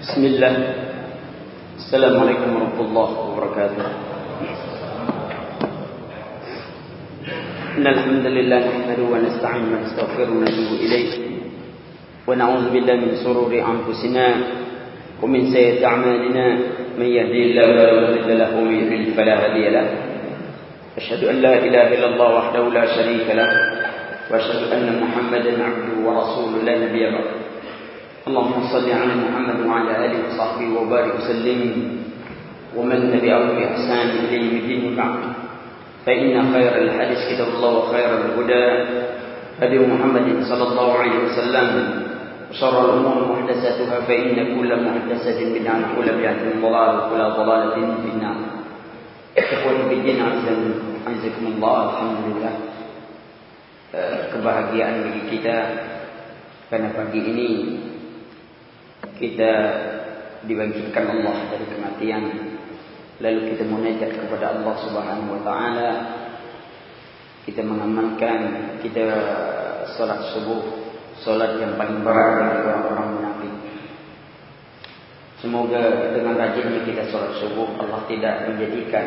بسم الله. السلام عليكم ورحمة الله وبركاته. إن الحمد لله نحمده ونستعين ونستغفره ونتوب إليه. ونعوذ بالله من سرور أنفسنا ومن سيئة أعمالنا. من يهدي الله فلا مضل له ومن يضلل فلا هادي له. أشهد أن لا إله إلا الله وحده لا شريك له وأشهد أن محمدا عبده ورسوله لا نبي بعده. اللهم صل على محمد وعلى آله وصحبه وبارك وسلم. ومن تبعه بإحسان إلى يوم الدين بعد فإن خير الحديث كتاب الله وخير الهدى هدي محمد صلى الله عليه وسلم. وشر الأمور محدثاتها فإن كل محدثة بدعة وكل بدعة ضلالة وكل ضلالة في النار. Ikhwan bidin azakumullah alhamdulillah kebahagiaan bagi kita. Karena pagi ini kita dibangkitkan Allah dari kematian. Lalu kita munajat kepada Allah Subhanahu wa taala. Kita mengamalkan kita salat subuh salat yang paling berat bagi orang-orang munafik. Semoga dengan rajinnya kita sholat subuh Allah tidak menjadikan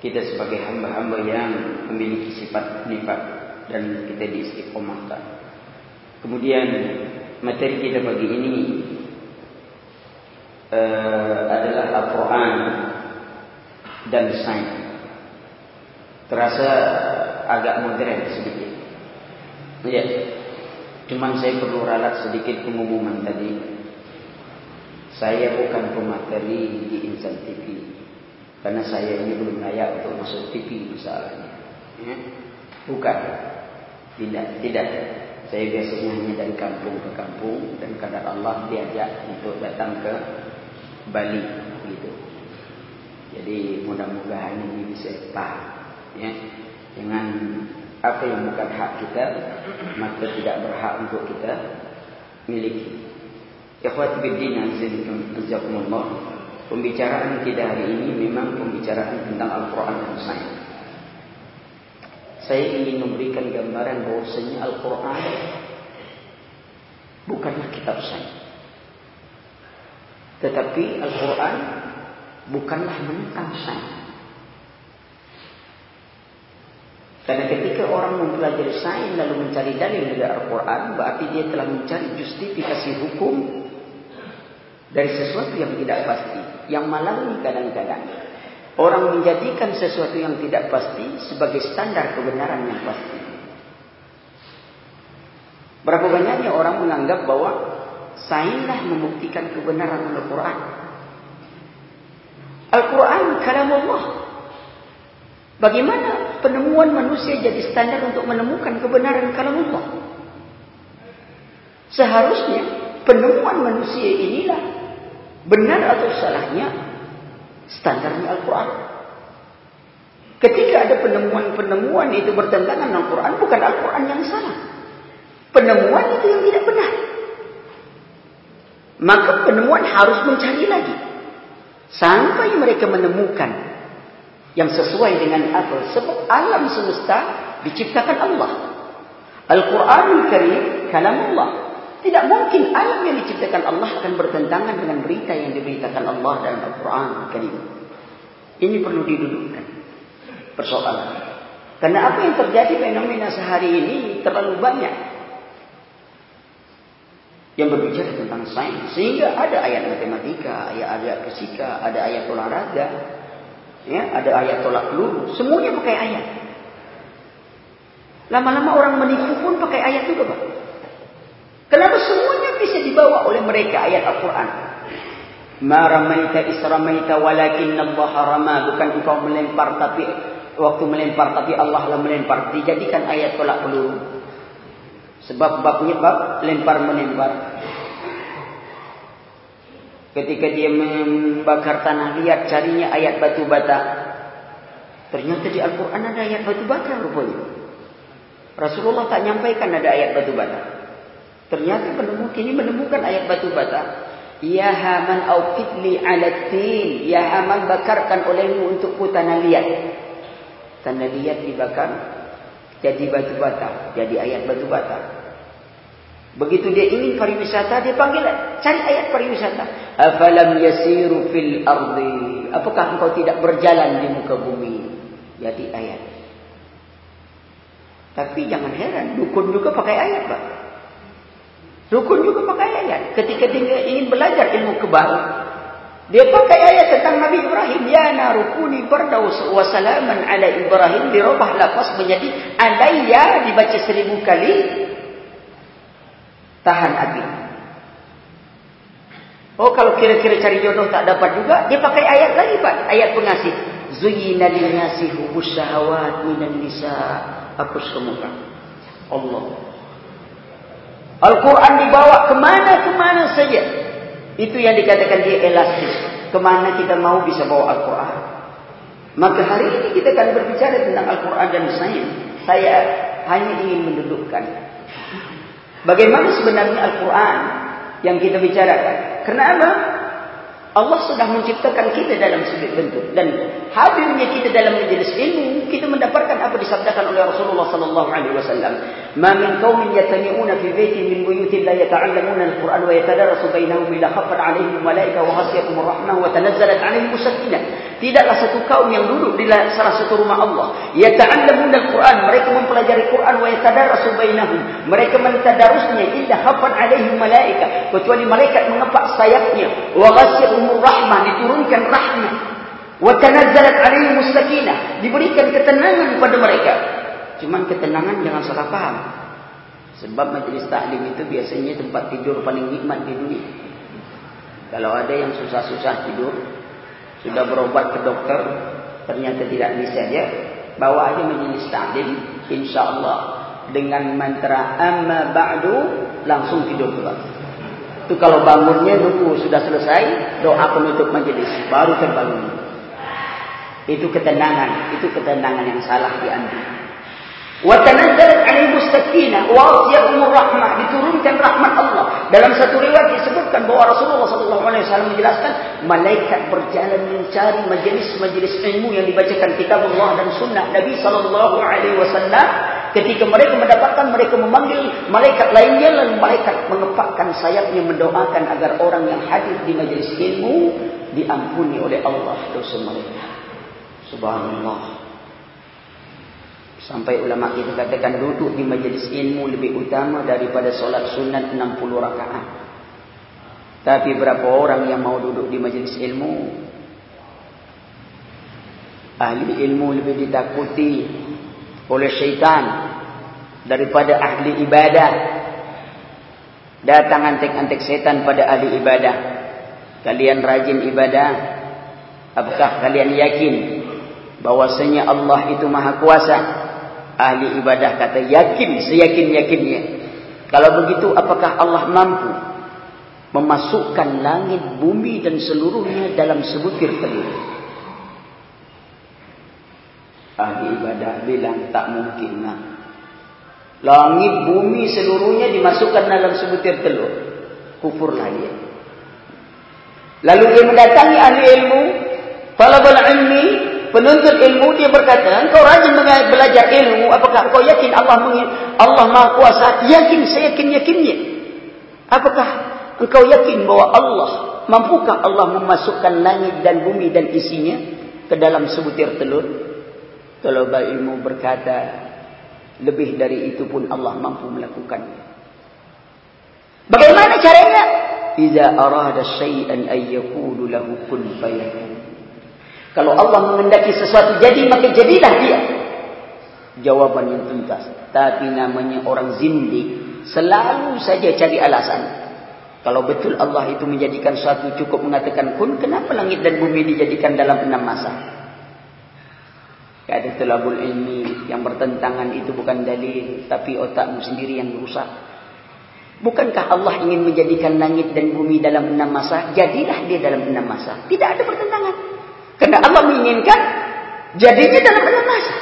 kita sebagai hamba-hamba yang memiliki sifat nifat dan kita diistiqomahkan. Kemudian materi kita pagi ini uh, adalah Al-Quran dan sains. Terasa agak modern sedikit. Ya, cuman saya perlu ralat sedikit pengumuman tadi. Saya bukan pemateri di Insan TV Karena saya ini belum layak untuk masuk TV misalnya ya? Bukan Tidak, tidak Saya biasanya hanya dari kampung ke kampung Dan kadar Allah diajak untuk datang ke Bali gitu. Jadi mudah-mudahan ini bisa paham ya? Dengan apa yang bukan hak kita Maka tidak berhak untuk kita miliki Ikhwati bidin azakumullah. Pembicaraan kita hari ini memang pembicaraan tentang Al-Quran dan Sains. Saya ingin memberikan gambaran bahwasanya Al-Quran bukanlah kitab sains. Tetapi Al-Quran bukanlah menentang sains. Karena ketika orang mempelajari sains lalu mencari dalil dari Al-Quran, berarti dia telah mencari justifikasi hukum dari sesuatu yang tidak pasti yang malam kadang-kadang orang menjadikan sesuatu yang tidak pasti sebagai standar kebenaran yang pasti. Berapa banyaknya orang menganggap bahwa sainlah membuktikan kebenaran Al-Quran Al-Quran kalam Allah bagaimana penemuan manusia jadi standar untuk menemukan kebenaran kalam Allah seharusnya penemuan manusia inilah benar atau salahnya standarnya Al-Quran. Ketika ada penemuan-penemuan itu bertentangan dengan Al-Quran, bukan Al-Quran yang salah. Penemuan itu yang tidak benar. Maka penemuan harus mencari lagi. Sampai mereka menemukan yang sesuai dengan apa. Sebab alam semesta diciptakan Allah. Al-Quran Karim, kalam Allah. Tidak mungkin alam yang diciptakan Allah akan bertentangan dengan berita yang diberitakan Allah dalam Al-Quran. Ini perlu didudukkan persoalan. Karena apa yang terjadi fenomena sehari ini terlalu banyak yang berbicara tentang sains. Sehingga ada ayat matematika, ayat ayat fisika, ada ayat olahraga, ya, ada ayat tolak peluru. Semuanya pakai ayat. Lama-lama orang menipu pun pakai ayat juga, Pak. Kenapa semuanya bisa dibawa oleh mereka ayat Al-Quran? Ma ramaita isramaita walakin Allah rama. Bukan engkau melempar tapi waktu melempar tapi Allah lah melempar. Dijadikan ayat tolak peluru. Sebab babnya bab lempar menempar. Ketika dia membakar tanah liat carinya ayat batu bata. Ternyata di Al-Quran ada ayat batu bata rupanya. Rasulullah tak nyampaikan ada ayat batu bata. Ternyata penemu ini menemukan ayat batu bata. Ya Haman auqidli ala tin. Ya Haman bakarkan olehmu untukku tanah liat. Tanah liat dibakar. Jadi batu bata. Jadi ayat batu bata. Begitu dia ingin pariwisata, dia panggil cari ayat pariwisata. Afalam yasiru fil ardi. Apakah engkau tidak berjalan di muka bumi? Jadi ayat. Tapi jangan heran, dukun juga pakai ayat, Pak. Dukun juga pakai ayat. Ketika dia ingin belajar ilmu kebal, dia pakai ayat tentang Nabi Ibrahim. Ya narukuni barda wa salaman ala Ibrahim. Dirubah lafaz menjadi alayya dibaca seribu kali tahan api. Oh kalau kira-kira cari jodoh tak dapat juga, dia pakai ayat lagi Pak, ayat pengasih. Zuyyina lin-nasi hubus syahawat minan nisa. Apa semuanya? Allah. Al-Quran dibawa kemana-kemana saja. Itu yang dikatakan dia elastis. Kemana kita mau bisa bawa Al-Quran. Maka hari ini kita akan berbicara tentang Al-Quran dan sains. Saya hanya ingin mendudukkan Bagaimana sebenarnya Al-Quran yang kita bicarakan? Kenapa? Allah sudah menciptakan kita dalam segi bentuk. Dan hadirnya kita dalam majlis ilmu kita mendapatkan apa disabdakan oleh Rasulullah sallallahu alaihi wasallam. Ma min qaumin yatami'una fi baitin min buyutin la yata'allamuna al-Qur'an wa yatadarasu bainahum illa khaffat 'alaihim malaika wa ghashiyatuhum rahmah wa tanazzalat 'alaihim sakinah tidaklah satu kaum yang duduk di salah satu rumah Allah yata'allamuna al-Qur'an. Mereka mempelajari Quran wa yatadarasu bainahum mereka mentadarusnya illa khaffat 'alaihim malaika kecuali malaikat mengepak sayapnya. Wa ghashiyatuhum rahmah diturunkan rahmat wa tanazzalat alaihimus sakinah diberikan ketenangan kepada mereka. Cuman ketenangan jangan salah paham sebab majlis taklim itu biasanya tempat tidur paling nikmat di dunia. Kalau ada yang susah-susah tidur sudah berobat ke dokter ternyata tidak bisa dia bawa aja majlis taklim insyaallah dengan mantra amma ba'du langsung tidur tuan itu kalau bangunnya nunggu sudah selesai, doa penutup majlis baru terbangun. Itu ketenangan, itu ketenangan yang salah diambil. Wa tanazzalat 'alaihim as-sakinah wa asiyahum rahmah diturunkan rahmat Allah. Dalam satu riwayat disebutkan bahwa Rasulullah sallallahu alaihi wasallam menjelaskan malaikat berjalan mencari majlis-majlis ilmu yang dibacakan kitab Allah dan sunnah Nabi sallallahu alaihi wasallam Ketika mereka mendapatkan mereka memanggil malaikat lainnya lalu malaikat mengepakkan sayapnya mendoakan agar orang yang hadir di majlis ilmu diampuni oleh Allah dosa mereka. Subhanallah. Sampai ulama kita katakan duduk di majlis ilmu lebih utama daripada solat sunat 60 rakaat. Tapi berapa orang yang mau duduk di majlis ilmu? Ahli ilmu lebih ditakuti oleh syaitan daripada ahli ibadah datang antek-antek setan pada ahli ibadah kalian rajin ibadah apakah kalian yakin bahwasanya Allah itu maha kuasa ahli ibadah kata yakin seyakin-yakinnya kalau begitu apakah Allah mampu memasukkan langit bumi dan seluruhnya dalam sebutir telur Ahli ibadah bilang tak mungkin lah. Langit bumi seluruhnya dimasukkan dalam sebutir telur. Kufurlah dia. Lalu dia mendatangi ahli ilmu. Talabal ilmi. Penuntut ilmu dia berkata. Engkau rajin belajar ilmu. Apakah engkau yakin Allah Allah maha kuasa? Yakin, saya yakin-yakinnya. Apakah engkau yakin bahwa Allah. Mampukah Allah memasukkan langit dan bumi dan isinya. Ke dalam sebutir telur. Talaba ilmu berkata lebih dari itu pun Allah mampu melakukannya. Bagaimana caranya? Iza arada syai'an ay yaqulu lahu kun fayakun. Kalau Allah mengendaki sesuatu jadi maka jadilah dia. Jawaban yang tuntas. Tapi namanya orang zindik selalu saja cari alasan. Kalau betul Allah itu menjadikan sesuatu cukup mengatakan kun, kenapa langit dan bumi dijadikan dalam enam masa? Kata tulabul ilmi yang bertentangan itu bukan dalil. Tapi otakmu sendiri yang rusak. Bukankah Allah ingin menjadikan langit dan bumi dalam enam masa? Jadilah dia dalam enam masa. Tidak ada pertentangan. Karena Allah menginginkan jadinya dalam masa.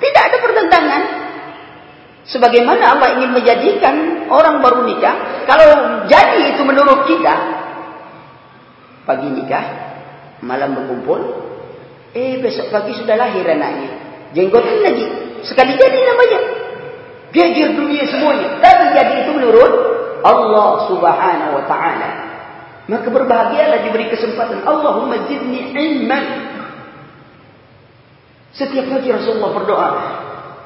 Tidak ada pertentangan. Sebagaimana Allah ingin menjadikan orang baru nikah. Kalau jadi itu menurut kita. Pagi nikah. Malam berkumpul. Eh besok pagi sudah lahir anaknya. Jenggotan lagi. Sekali jadi namanya. Geger dunia semuanya. Tapi jadi itu menurut Allah Subhanahu wa taala. Maka berbahagialah diberi kesempatan Allahumma zidni ilman. Setiap pagi Rasulullah berdoa,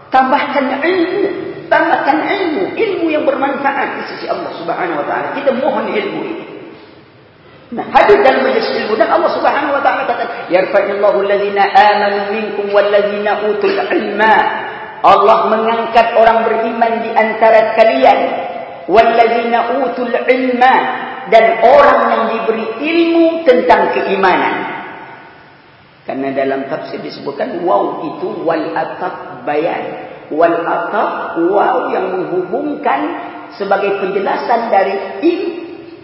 tambahkan ilmu, tambahkan ilmu, ilmu yang bermanfaat di sisi Allah Subhanahu wa taala. Kita mohon ilmu ini. Nah, hadir dalam majlis ilmu dan Allah Subhanahu wa taala kata, "Yarfa'illahu alladhina amanu minkum walladzina utul ilma." Allah mengangkat orang beriman di antara kalian walladzina utul ilma dan orang yang diberi ilmu tentang keimanan. Karena dalam tafsir disebutkan waw itu wal ataf bayan. Wal ataf waw yang menghubungkan sebagai penjelasan dari in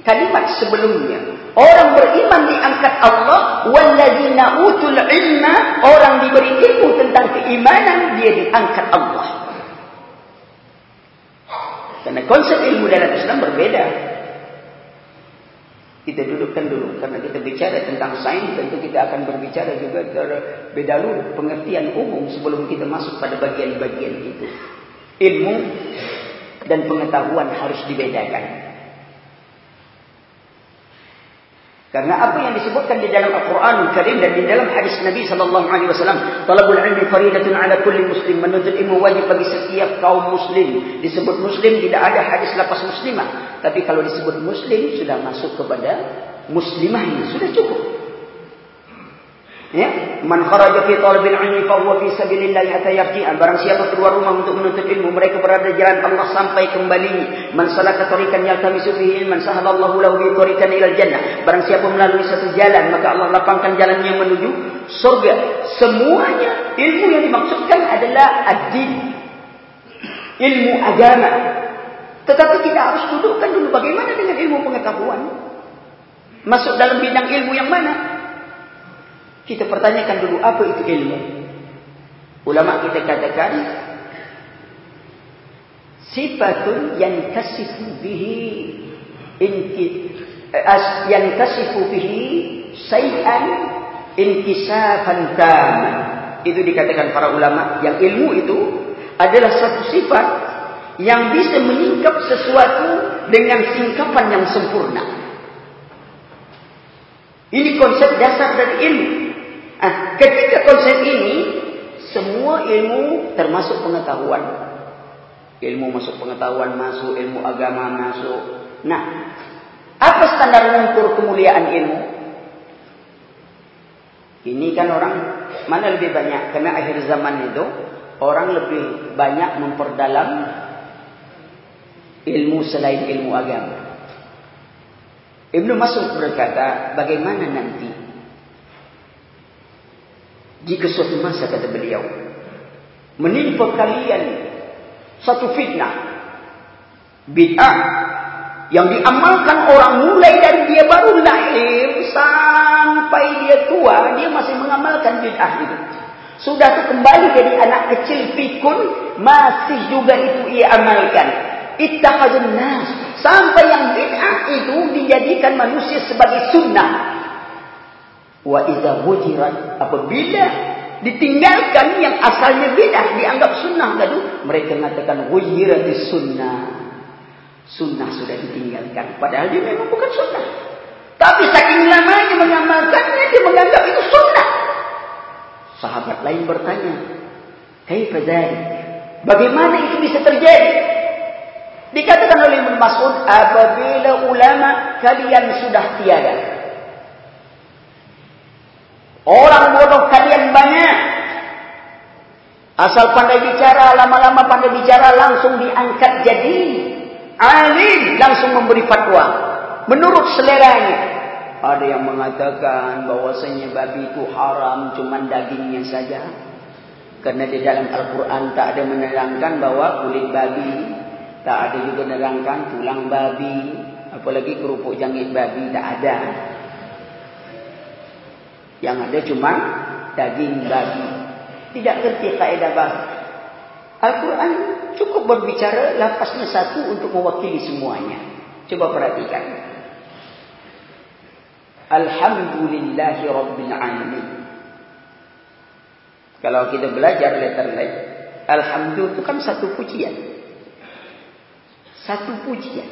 kalimat sebelumnya. Orang beriman diangkat Allah, walladzina utul ilma, orang diberi ilmu tentang keimanan dia diangkat Allah. Karena konsep ilmu dalam Islam berbeda. Kita dudukkan dulu karena kita bicara tentang sains tentu kita akan berbicara juga berbeda dulu pengertian umum sebelum kita masuk pada bagian-bagian itu. Ilmu dan pengetahuan harus dibedakan. Karena apa yang disebutkan di dalam Al-Quran Karim dan di dalam hadis Nabi sallallahu alaihi wasallam, talabul ilmi faridatun ala kulli muslim, menuntut ilmu wajib bagi setiap kaum muslim. Disebut muslim tidak ada hadis lepas muslimah, tapi kalau disebut muslim sudah masuk kepada muslimah ini sudah cukup. Ya, man kharaja fi talabil ilmi fa huwa fi sabilillah hatta yarji'a. Barang siapa keluar rumah untuk menuntut ilmu, mereka berada di jalan Allah sampai kembali. Man salaka tariqan yaltamisu fihi ilman, sahalallahu lahu bi tariqan ila jannah. Barang siapa melalui satu jalan, maka Allah lapangkan jalannya menuju surga. Semuanya ilmu yang dimaksudkan adalah ad-din. Ilmu agama. Tetapi kita harus dudukkan dulu bagaimana dengan ilmu pengetahuan. Masuk dalam bidang ilmu yang mana? Kita pertanyakan dulu apa itu ilmu. Ulama kita katakan sifatun yang kasifu bihi inti as yang kasifu bihi sayan inkisafan tam. Itu dikatakan para ulama yang ilmu itu adalah satu sifat yang bisa menyingkap sesuatu dengan singkapan yang sempurna. Ini konsep dasar dari ilmu. Ah, ketika konsep ini semua ilmu termasuk pengetahuan. Ilmu masuk pengetahuan masuk, ilmu agama masuk. Nah, apa standar mengukur kemuliaan ilmu? Ini kan orang mana lebih banyak? Karena akhir zaman itu orang lebih banyak memperdalam ilmu selain ilmu agama. Ibnu Mas'ud berkata, bagaimana nanti jika suatu masa kata beliau menimpa kalian satu fitnah bid'ah yang diamalkan orang mulai dari dia baru lahir sampai dia tua dia masih mengamalkan bid'ah itu. Sudah tu kembali jadi anak kecil pikun masih juga itu ia amalkan. Ittaqadun nas sampai yang bid'ah itu dijadikan manusia sebagai sunnah Wa idza wujirat apabila ditinggalkan yang asalnya bidah dianggap sunnah lalu mereka mengatakan wujiratis sunnah. Sunnah sudah ditinggalkan padahal dia memang bukan sunnah. Tapi saking lamanya mengamalkannya dia menganggap itu sunnah. Sahabat lain bertanya, "Kaifa dzalik?" Bagaimana itu bisa terjadi? Dikatakan oleh Ibnu Mas'ud, apabila ulama kalian sudah tiada, Orang bodoh kalian banyak. Asal pandai bicara, lama-lama pandai bicara, langsung diangkat jadi alim, langsung memberi fatwa. Menurut seleranya. Ada yang mengatakan bahwasanya babi itu haram, cuma dagingnya saja. Karena di dalam Al-Quran tak ada menerangkan bahwa kulit babi. Tak ada juga menerangkan tulang babi. Apalagi kerupuk jangit babi, tak ada. Yang ada cuma daging babi. Tidak ngerti kaedah bahasa. Al-Quran cukup berbicara lapasnya satu untuk mewakili semuanya. Coba perhatikan. Alhamdulillahi Rabbil Alamin. Kalau kita belajar letter-letter. Alhamdulillah itu kan satu pujian. Satu pujian.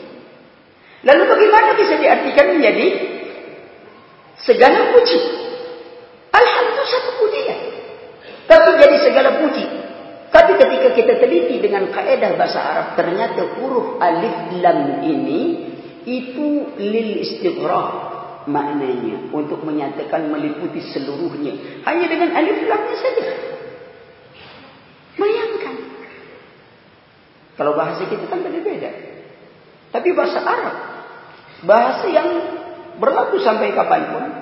Lalu bagaimana bisa diartikan menjadi segala puji? Satu pujian. Tapi jadi segala puji. Tapi ketika kita teliti dengan kaedah bahasa Arab, ternyata huruf alif lam ini itu lil istighraq maknanya untuk menyatakan meliputi seluruhnya hanya dengan alif lamnya saja. Bayangkan. Kalau bahasa kita kan berbeda. Tapi bahasa Arab bahasa yang berlaku sampai kapanpun.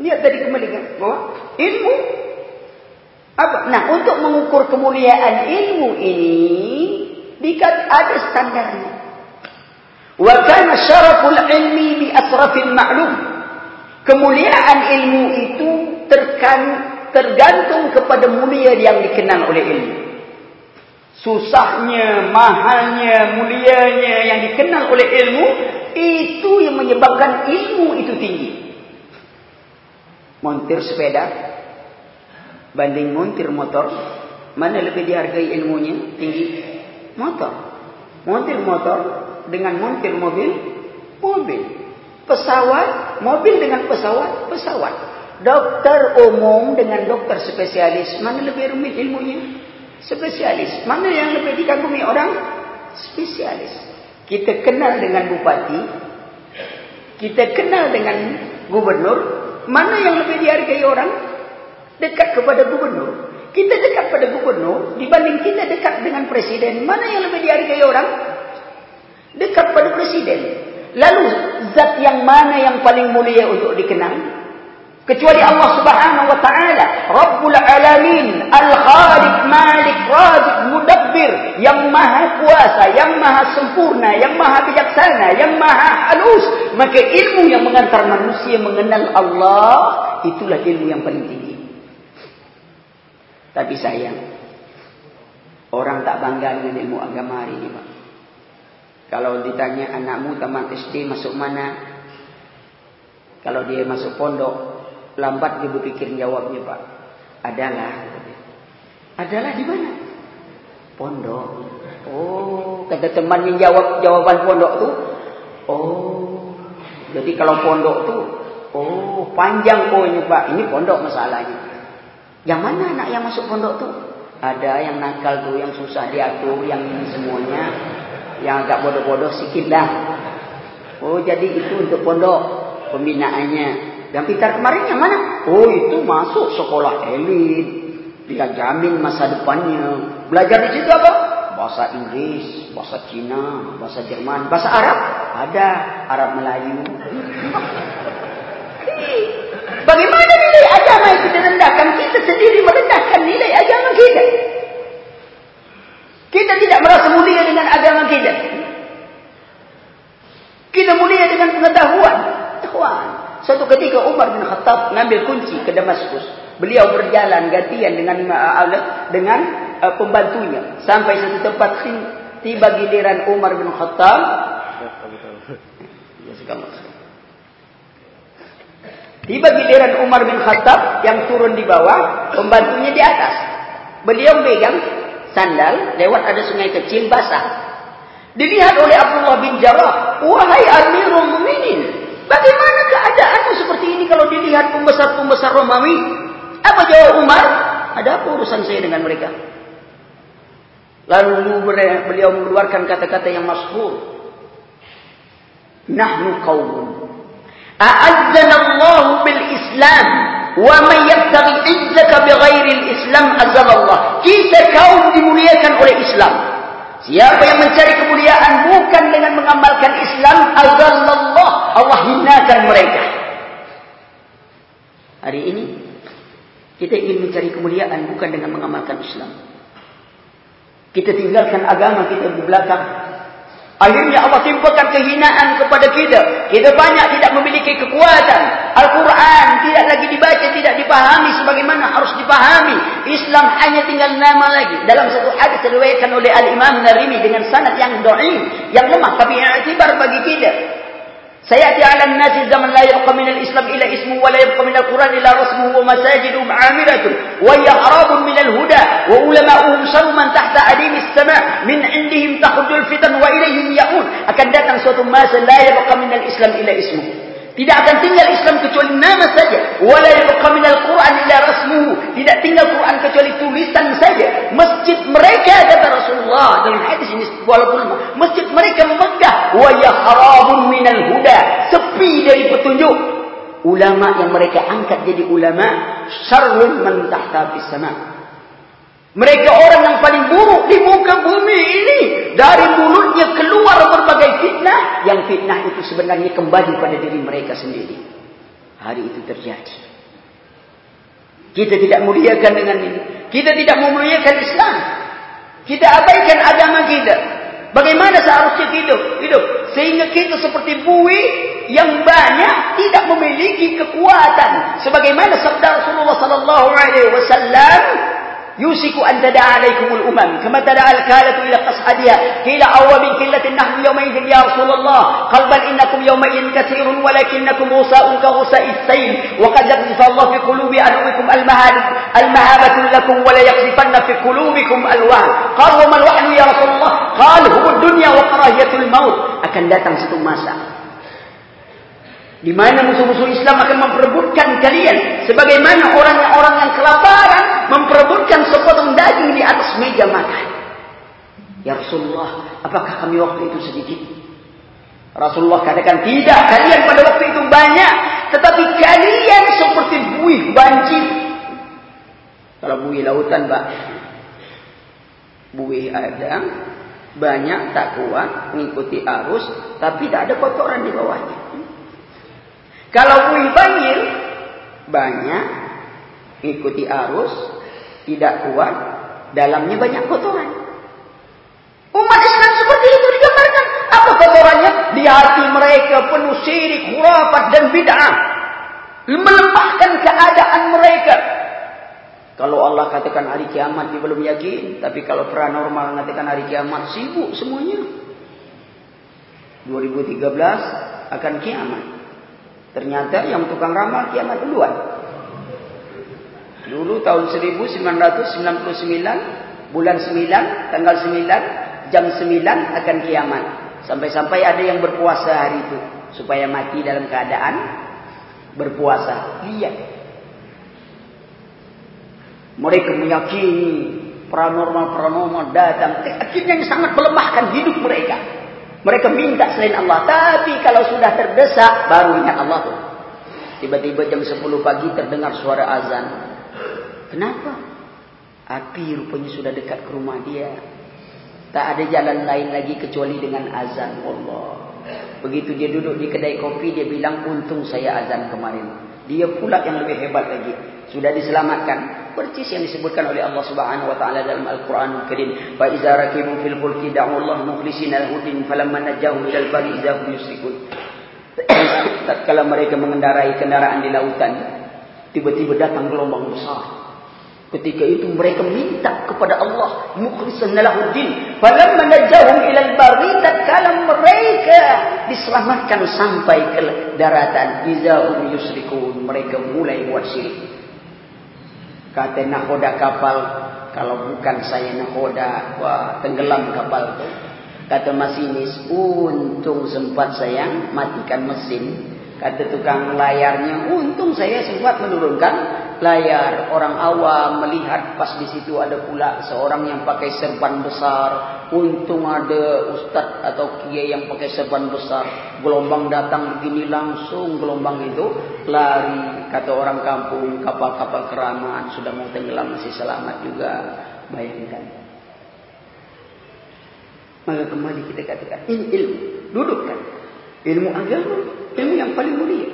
Lihat tadi kembali kan bahwa ilmu apa? Nah, untuk mengukur kemuliaan ilmu ini dikat ada standarnya. Wa kana syaraful ilmi bi asrafil ma'lum. Kemuliaan ilmu itu terkan, tergantung kepada mulia yang dikenal oleh ilmu. Susahnya, mahalnya, mulianya yang dikenal oleh ilmu itu yang menyebabkan ilmu itu tinggi. Montir sepeda banding montir motor, mana lebih dihargai ilmunya tinggi? Motor. Montir motor dengan montir mobil, mobil. Pesawat, mobil dengan pesawat, pesawat. Dokter umum dengan dokter spesialis, mana lebih rumit ilmunya? Spesialis. Mana yang lebih dikagumi orang? Spesialis. Kita kenal dengan bupati, kita kenal dengan gubernur, mana yang lebih dihargai orang? Dekat kepada gubernur. Kita dekat pada gubernur dibanding kita dekat dengan presiden, mana yang lebih dihargai orang? dekat pada presiden. Lalu zat yang mana yang paling mulia untuk dikenal? Kecuali Allah Subhanahu wa taala, Rabbul Alamin, Al-Khaliq, Malik, Razik, Mudabbir, yang Maha Kuasa, yang Maha Sempurna, yang Maha Bijaksana, yang Maha Halus. Maka ilmu yang mengantar manusia mengenal Allah, itulah ilmu yang paling tinggi. Tapi sayang, orang tak bangga dengan ilmu agama hari ini, Pak. Kalau ditanya anakmu tamat SD masuk mana? Kalau dia masuk pondok, lambat dia berpikir jawabnya Pak. Adalah. Adalah di mana? Pondok. Oh, kata teman yang jawab jawaban pondok tu. Oh, jadi kalau pondok tu, oh panjang poinnya Pak. Ini pondok masalahnya. Yang mana anak yang masuk pondok tu? Ada yang nakal tu, yang susah diatur, yang semuanya yang agak bodoh-bodoh sikit lah. Oh jadi itu untuk pondok pembinaannya. Yang pintar kemarin yang mana? Oh itu masuk sekolah elit. Dia jamin masa depannya. Belajar di situ apa? Bahasa Inggris, bahasa Cina, bahasa Jerman, bahasa Arab? Ada Arab Melayu. Bagaimana nilai agama yang kita rendahkan? Kita sendiri merendahkan nilai agama kita. Kita tidak merasa mulia dengan agama kita. Kita mulia dengan pengetahuan. Ikhwan. Suatu ketika Umar bin Khattab mengambil kunci ke Damaskus. Beliau berjalan gantian dengan uh, dengan uh, pembantunya. Sampai satu tempat tiba giliran Umar bin Khattab. Tiba giliran Umar bin Khattab yang turun di bawah. Pembantunya di atas. Beliau megang sandal lewat ada sungai kecil basah. Dilihat oleh Abdullah bin Jarrah, "Wahai Amirul Mukminin, bagaimana keadaanmu ini kalau dilihat pembesar-pembesar Romawi?" Apa jawab Umar? "Ada apa urusan saya dengan mereka?" Lalu beliau mengeluarkan kata-kata yang masyhur. "Nahnu qaumun a'azzana Allah bil Islam wa may yabtaghi izzaka bighairi al-islam azallallah kita kaum dimuliakan oleh Islam siapa yang mencari kemuliaan bukan dengan mengamalkan Islam azallallah Allah hinakan mereka hari ini kita ingin mencari kemuliaan bukan dengan mengamalkan Islam kita tinggalkan agama kita di belakang Akhirnya Allah timpakan kehinaan kepada kita. Kita banyak tidak memiliki kekuatan. Al-Quran tidak lagi dibaca, tidak dipahami sebagaimana harus dipahami. Islam hanya tinggal nama lagi. Dalam satu hadis diriwayatkan oleh Al-Imam Narimi dengan sanad yang do'in. Yang lemah tapi yang bagi kita. سيأتي على الناس زمن لا يبقى من الإسلام إلا اسمه ولا يبقى من القرآن إلا رسمه ومساجدهم عامرة وهي أعراب من الهدى وعلماؤهم شر من تحت أديم السماء من عندهم تخرج الفتن وإليهم يأون akan datang suatu masa la yabqa min al-islam Tidak akan tinggal Islam kecuali nama saja. Wala yabqa min al-Qur'an illa rasmuhu. Tidak tinggal Quran kecuali tulisan saja. Masjid mereka kata Rasulullah dalam hadis ini walaupun masjid mereka megah wa yahrabun min al-huda. Sepi dari petunjuk. Ulama yang mereka angkat jadi ulama syarrun man tahta sama'. Mereka orang yang paling buruk di muka bumi ini. Dari mulutnya keluar berbagai fitnah. Yang fitnah itu sebenarnya kembali pada diri mereka sendiri. Hari itu terjadi. Kita tidak muliakan dengan ini. Kita tidak memuliakan Islam. Kita abaikan agama kita. Bagaimana seharusnya hidup? hidup? Sehingga kita seperti bui yang banyak tidak memiliki kekuatan. Sebagaimana sabda Rasulullah sallallahu alaihi wasallam يوشك أن تدعى عليكم الأمم كما تدعى الكالة إلى قصحدها قيل أو من قلة نحن يومئذ يا رسول الله. قال بل إنكم يومئذ كثير ولكنكم غساء كغساء السيل. وقد يقذف الله في قلوب عدوكم المهابة لكم ولا يقذفن في قلوبكم الوهن. قال وما الوحن يا رسول الله؟ قال هو الدنيا وكراهية الموت. akan datang satu masa Di mana musuh-musuh Islam akan memperebutkan kalian. Sebagaimana orang-orang yang kelaparan memperebutkan sepotong daging di atas meja makan. Ya Rasulullah, apakah kami waktu itu sedikit? Rasulullah katakan, tidak. Kalian pada waktu itu banyak. Tetapi kalian seperti buih banjir. Kalau buih lautan, Pak. Buih ada. Banyak, tak kuat. Mengikuti arus. Tapi tak ada kotoran di bawahnya. Kalau banjir, banyak, ikuti arus, tidak kuat, dalamnya banyak kotoran. Umat Islam seperti itu digambarkan. Apa kotorannya? Di hati mereka penuh syirik, hurafat dan bid'ah. Melemahkan keadaan mereka. Kalau Allah katakan hari kiamat, dia belum yakin. Tapi kalau paranormal mengatakan hari kiamat, sibuk semuanya. 2013 akan kiamat. Ternyata yang tukang ramal kiamat duluan. Dulu tahun 1999, bulan 9, tanggal 9, jam 9 akan kiamat. Sampai-sampai ada yang berpuasa hari itu. Supaya mati dalam keadaan berpuasa. Lihat. Mereka meyakini paranormal-paranormal datang. Akhirnya sangat melemahkan hidup mereka. Mereka minta selain Allah. Tapi kalau sudah terdesak, baru ingat Allah. Tiba-tiba jam 10 pagi terdengar suara azan. Kenapa? Api rupanya sudah dekat ke rumah dia. Tak ada jalan lain lagi kecuali dengan azan. Allah. Begitu dia duduk di kedai kopi, dia bilang, untung saya azan kemarin. Dia pula yang lebih hebat lagi. Sudah diselamatkan persis yang disebutkan oleh Allah Subhanahu wa taala dalam Al-Qur'an Al-Karim fa iza rakibu fil fulki da'u Allah mukhlishina lahu-din falamma najahu ila al-barri idza hum yusrikun. Tatkala mereka mengendarai kendaraan di lautan tiba-tiba datang gelombang besar. Ketika itu mereka minta kepada Allah mukhlishina lahu-din falamma najahu ila al-barri tatkala mereka diselamatkan sampai ke daratan idza hum yusrikun. Mereka mulai buat syirik Kata nahoda kapal, kalau bukan saya nahoda, wah tenggelam kapal itu. Kata masinis, untung sempat saya matikan mesin. Kata tukang layarnya, untung saya sempat menurunkan layar. Orang awam melihat pas di situ ada pula seorang yang pakai serban besar. Untung ada ustaz atau kiai yang pakai serban besar. Gelombang datang begini langsung gelombang itu lari kata orang kampung kapal-kapal keramat sudah mau tenggelam masih selamat juga bayangkan maka kembali kita katakan ini ilmu dudukkan ilmu agama ilmu yang paling mulia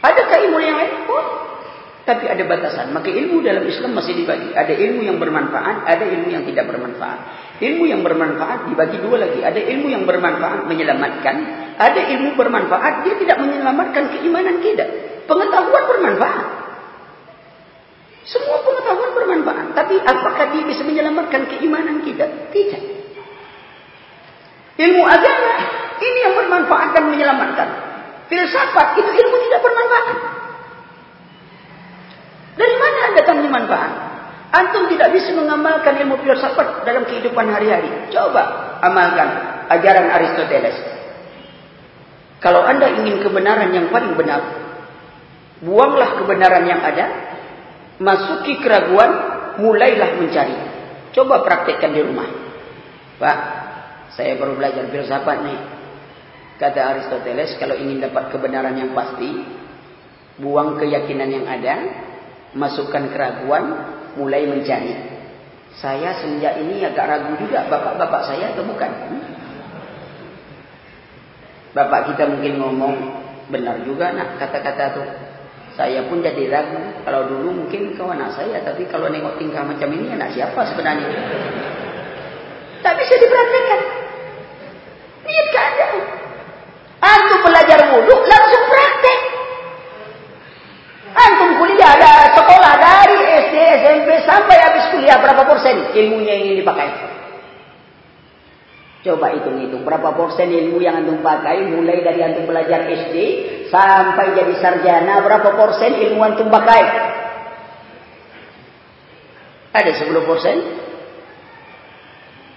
adakah ilmu yang lain oh tapi ada batasan maka ilmu dalam Islam masih dibagi ada ilmu yang bermanfaat ada ilmu yang tidak bermanfaat ilmu yang bermanfaat dibagi dua lagi ada ilmu yang bermanfaat menyelamatkan ada ilmu bermanfaat dia tidak menyelamatkan keimanan kita Pengetahuan bermanfaat. Semua pengetahuan bermanfaat. Tapi apakah dia bisa menyelamatkan keimanan kita? Tidak. Ilmu agama Ini yang bermanfaat dan menyelamatkan. Filsafat itu ilmu tidak bermanfaat. Dari mana anda datangnya manfaat? Antum tidak bisa mengamalkan ilmu filsafat dalam kehidupan hari-hari. Coba amalkan ajaran Aristoteles. Kalau anda ingin kebenaran yang paling benar, buanglah kebenaran yang ada, masuki keraguan, mulailah mencari. Coba praktekkan di rumah. Pak, saya baru belajar filsafat nih. Kata Aristoteles, kalau ingin dapat kebenaran yang pasti, buang keyakinan yang ada, masukkan keraguan, mulai mencari. Saya semenjak ini agak ragu juga, bapak-bapak saya atau bukan? Hmm? Bapak kita mungkin ngomong, benar juga nak kata-kata itu. Saya pun jadi ragu, kalau dulu mungkin kau anak saya, tapi kalau nengok tingkah macam ini, anak siapa sebenarnya? Tapi saya diperhatikan. Lihat keadaan. Antum belajar wudhu, langsung praktek. Antum kuliah ada sekolah dari SD, SMP sampai habis kuliah berapa persen ilmunya ini dipakai? Coba hitung-hitung berapa persen ilmu yang antum pakai mulai dari antum belajar SD sampai jadi sarjana berapa persen ilmu antum pakai? Ada 10 persen?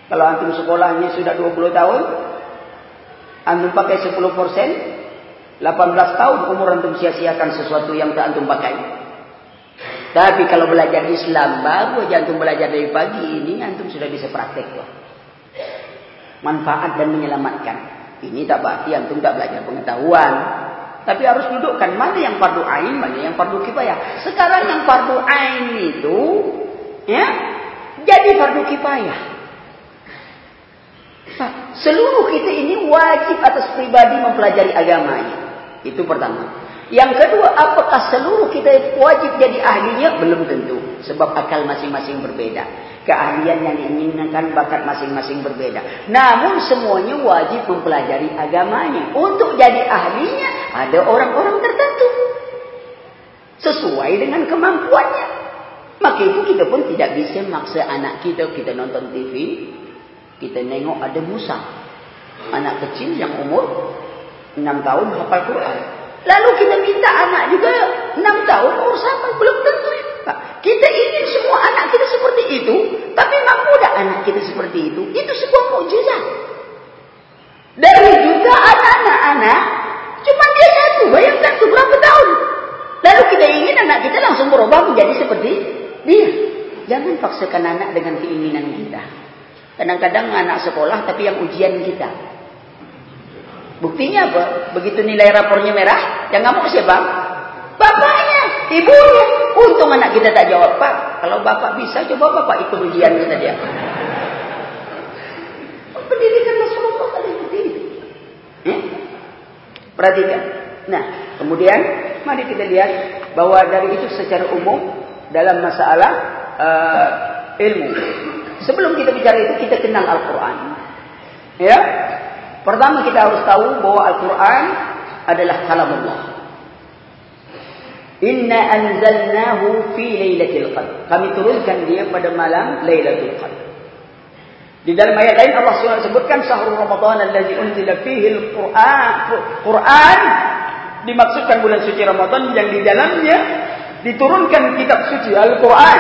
Kalau antum sekolahnya sudah 20 tahun, antum pakai 10 persen, 18 tahun umur antum sia-siakan sesuatu yang tak antum pakai. Tapi kalau belajar Islam baru aja antum belajar dari pagi ini antum sudah bisa praktek tuh. Manfaat dan menyelamatkan. Ini tak berarti antum tak belajar pengetahuan. Tapi harus dudukkan mana yang fardu ain, mana yang fardu kifayah. Sekarang yang fardu ain itu ya jadi fardu kifayah. Seluruh kita ini wajib atas pribadi mempelajari agamanya. Itu pertama. Yang kedua, apakah seluruh kita wajib jadi ahlinya? Belum tentu. Sebab akal masing-masing berbeda. Keahlian yang diinginkan bakat masing-masing berbeda. Namun semuanya wajib mempelajari agamanya. Untuk jadi ahlinya, ada orang-orang tertentu. Sesuai dengan kemampuannya. Maka itu kita pun tidak bisa maksa anak kita. Kita nonton TV. Kita nengok ada Musa. Anak kecil yang umur enam tahun hafal Quran. Lalu kita minta anak juga enam tahun umur sama belum tentu. Pak. Kita ingin semua anak kita seperti itu, tapi mampu tak anak kita seperti itu? Itu sebuah mukjizat. Dari jutaan anak-anak, cuma dia satu. Bayangkan itu berapa tahun? Lalu kita ingin anak kita langsung berubah menjadi seperti dia. Jangan paksakan anak dengan keinginan kita. Kadang-kadang anak sekolah tapi yang ujian kita. Buktinya apa? Begitu nilai rapornya merah, yang ngamuk siapa? Bapaknya, ibunya. Untung anak kita tak jawab, Pak. Kalau bapak bisa, coba bapak ikut ujian saja. Pendidikan Rasulullah tadi seperti itu. Eh? Perhatikan. Nah, kemudian mari kita lihat bahwa dari itu secara umum dalam masalah uh, ilmu. Sebelum kita bicara itu, kita kenal Al-Quran. Ya, Pertama kita harus tahu bahwa Al-Quran adalah kalam Allah. Inna anzalnahu fi laylatil qadr. Kami turunkan dia pada malam Lailatul Qadr. Di dalam ayat lain Allah SWT sebutkan sahur Ramadan allazi unzila fihi al-Quran. Quran dimaksudkan bulan suci Ramadan yang di dalamnya diturunkan kitab suci Al-Quran.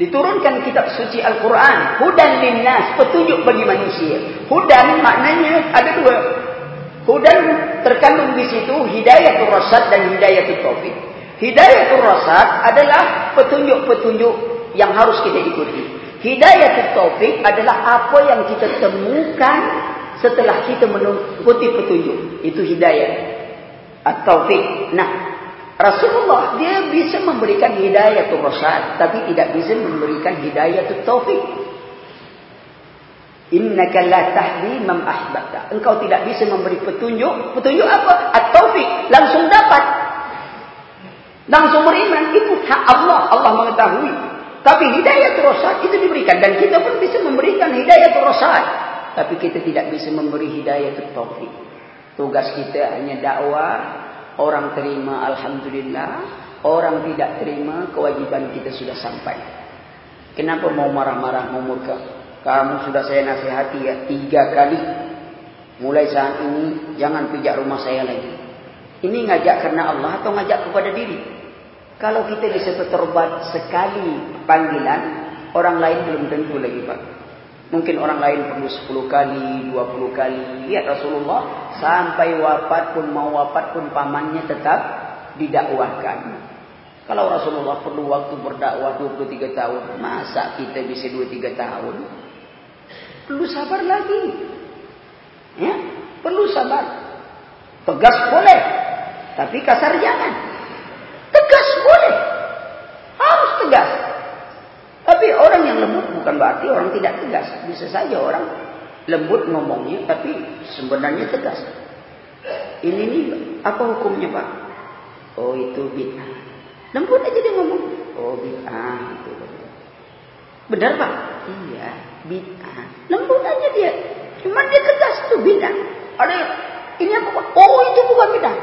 Diturunkan kitab suci Al-Quran. Hudan linnas. Petunjuk bagi manusia. Hudan maknanya ada dua. Hudan terkandung di situ hidayatul rasad dan hidayatul taufik. Hidayatul rasad adalah petunjuk-petunjuk yang harus kita ikuti. Hidayatul taufik adalah apa yang kita temukan setelah kita mengikuti petunjuk. Itu hidayah. At-taufik. Nah, Rasulullah dia bisa memberikan hidayah tu rasyad tapi tidak bisa memberikan hidayah tu taufik. Innaka la tahdi man ahbabta. Engkau tidak bisa memberi petunjuk. Petunjuk apa? At-taufik. Langsung dapat. Langsung beriman. Itu hak Allah. Allah mengetahui. Tapi hidayah tu rasyad itu diberikan. Dan kita pun bisa memberikan hidayah tu rasyad. Tapi kita tidak bisa memberi hidayah tu taufik. Tugas kita hanya dakwah Orang terima Alhamdulillah Orang tidak terima Kewajiban kita sudah sampai Kenapa mau marah-marah Mau murka Kamu sudah saya nasihati ya Tiga kali Mulai saat ini jangan pijak rumah saya lagi. Ini ngajak karena Allah atau ngajak kepada diri? Kalau kita bisa tertobat sekali panggilan, orang lain belum tentu lagi Pak. Mungkin orang lain perlu 10 kali, 20 kali. Lihat Rasulullah sampai wafat pun mau wafat pun pamannya tetap didakwahkan. Kalau Rasulullah perlu waktu berdakwah 23 tahun, masa kita bisa 2-3 tahun? Perlu sabar lagi. Ya, perlu sabar. Tegas boleh, tapi kasar jangan. Tegas boleh. Harus tegas. Tapi orang yang lembut bukan berarti orang tidak tegas. Bisa saja orang lembut ngomongnya tapi sebenarnya tegas. Ini nih apa hukumnya, Pak? Oh, itu bid'ah. Lembut aja dia ngomong. Oh bid'ah itu. Benar pak? Iya bid'ah. Lembut aja dia. Cuma dia tegas itu bid'ah. Ada ini apa? Oh itu bukan bid'ah.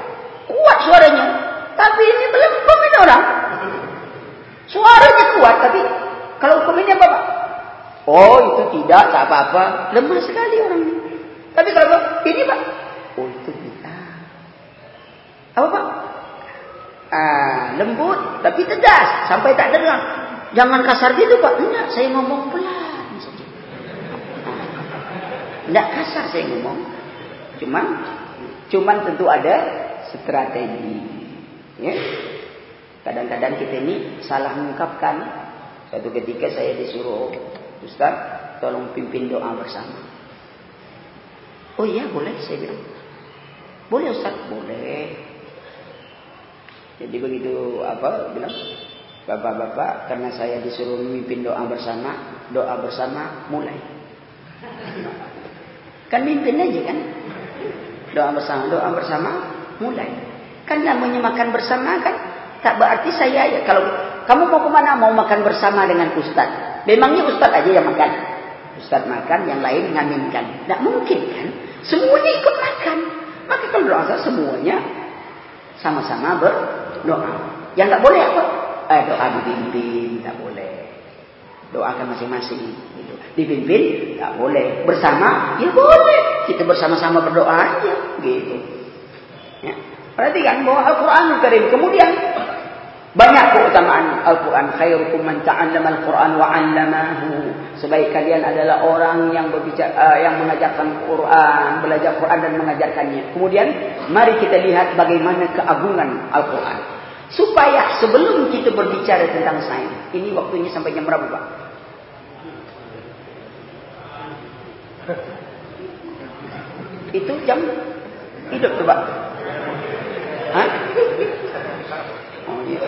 Kuat suaranya. Tapi ini belum komen orang. Suaranya kuat tapi kalau hukum ini apa pak? Oh itu tidak, tak apa-apa. Lemah sekali orang ini. Tapi kalau ini pak, oh itu bid'ah. Apa pak? Ah, lembut tapi tegas sampai tak dengar. Jangan kasar gitu Pak. Enggak, saya ngomong pelan saja. Enggak kasar saya ngomong. Cuman cuman tentu ada strategi. Ya. Kadang-kadang kita ini salah mengungkapkan. Satu ketika saya disuruh, Ustaz, tolong pimpin doa bersama. Oh iya, boleh saya bilang. Boleh Ustaz? Boleh. Jadi begitu apa bilang Bapak-bapak karena saya disuruh memimpin doa bersama, doa bersama mulai. Kan mimpin aja kan? Doa bersama, doa bersama mulai. Kan namanya makan bersama kan? Tak berarti saya ya kalau kamu mau ke mana mau makan bersama dengan ustaz. Memangnya ustaz aja yang makan. Ustaz makan, yang lain ngaminkan. Tak mungkin kan? Semuanya ikut makan. Maka kalau doa semuanya sama-sama ber doa. Yang tak boleh apa? Eh, doa dipimpin, tak boleh. Doakan masing-masing. Gitu. Dipimpin, tak boleh. Bersama, ya boleh. Kita bersama-sama berdoa aja. Gitu. Ya. Perhatikan bahwa Al-Quran Karim. Kemudian, banyak keutamaan Al-Quran. Khairukum man ta'allama Al-Quran wa 'allamahu. Sebaik kalian adalah orang yang berbicara uh, yang mengajarkan Quran, belajar Quran dan mengajarkannya. Kemudian mari kita lihat bagaimana keagungan Al-Quran. Supaya sebelum kita berbicara tentang sains, ini waktunya sampai jam berapa, Pak? Itu jam hidup tuh, Pak. Hah? Oh, iya.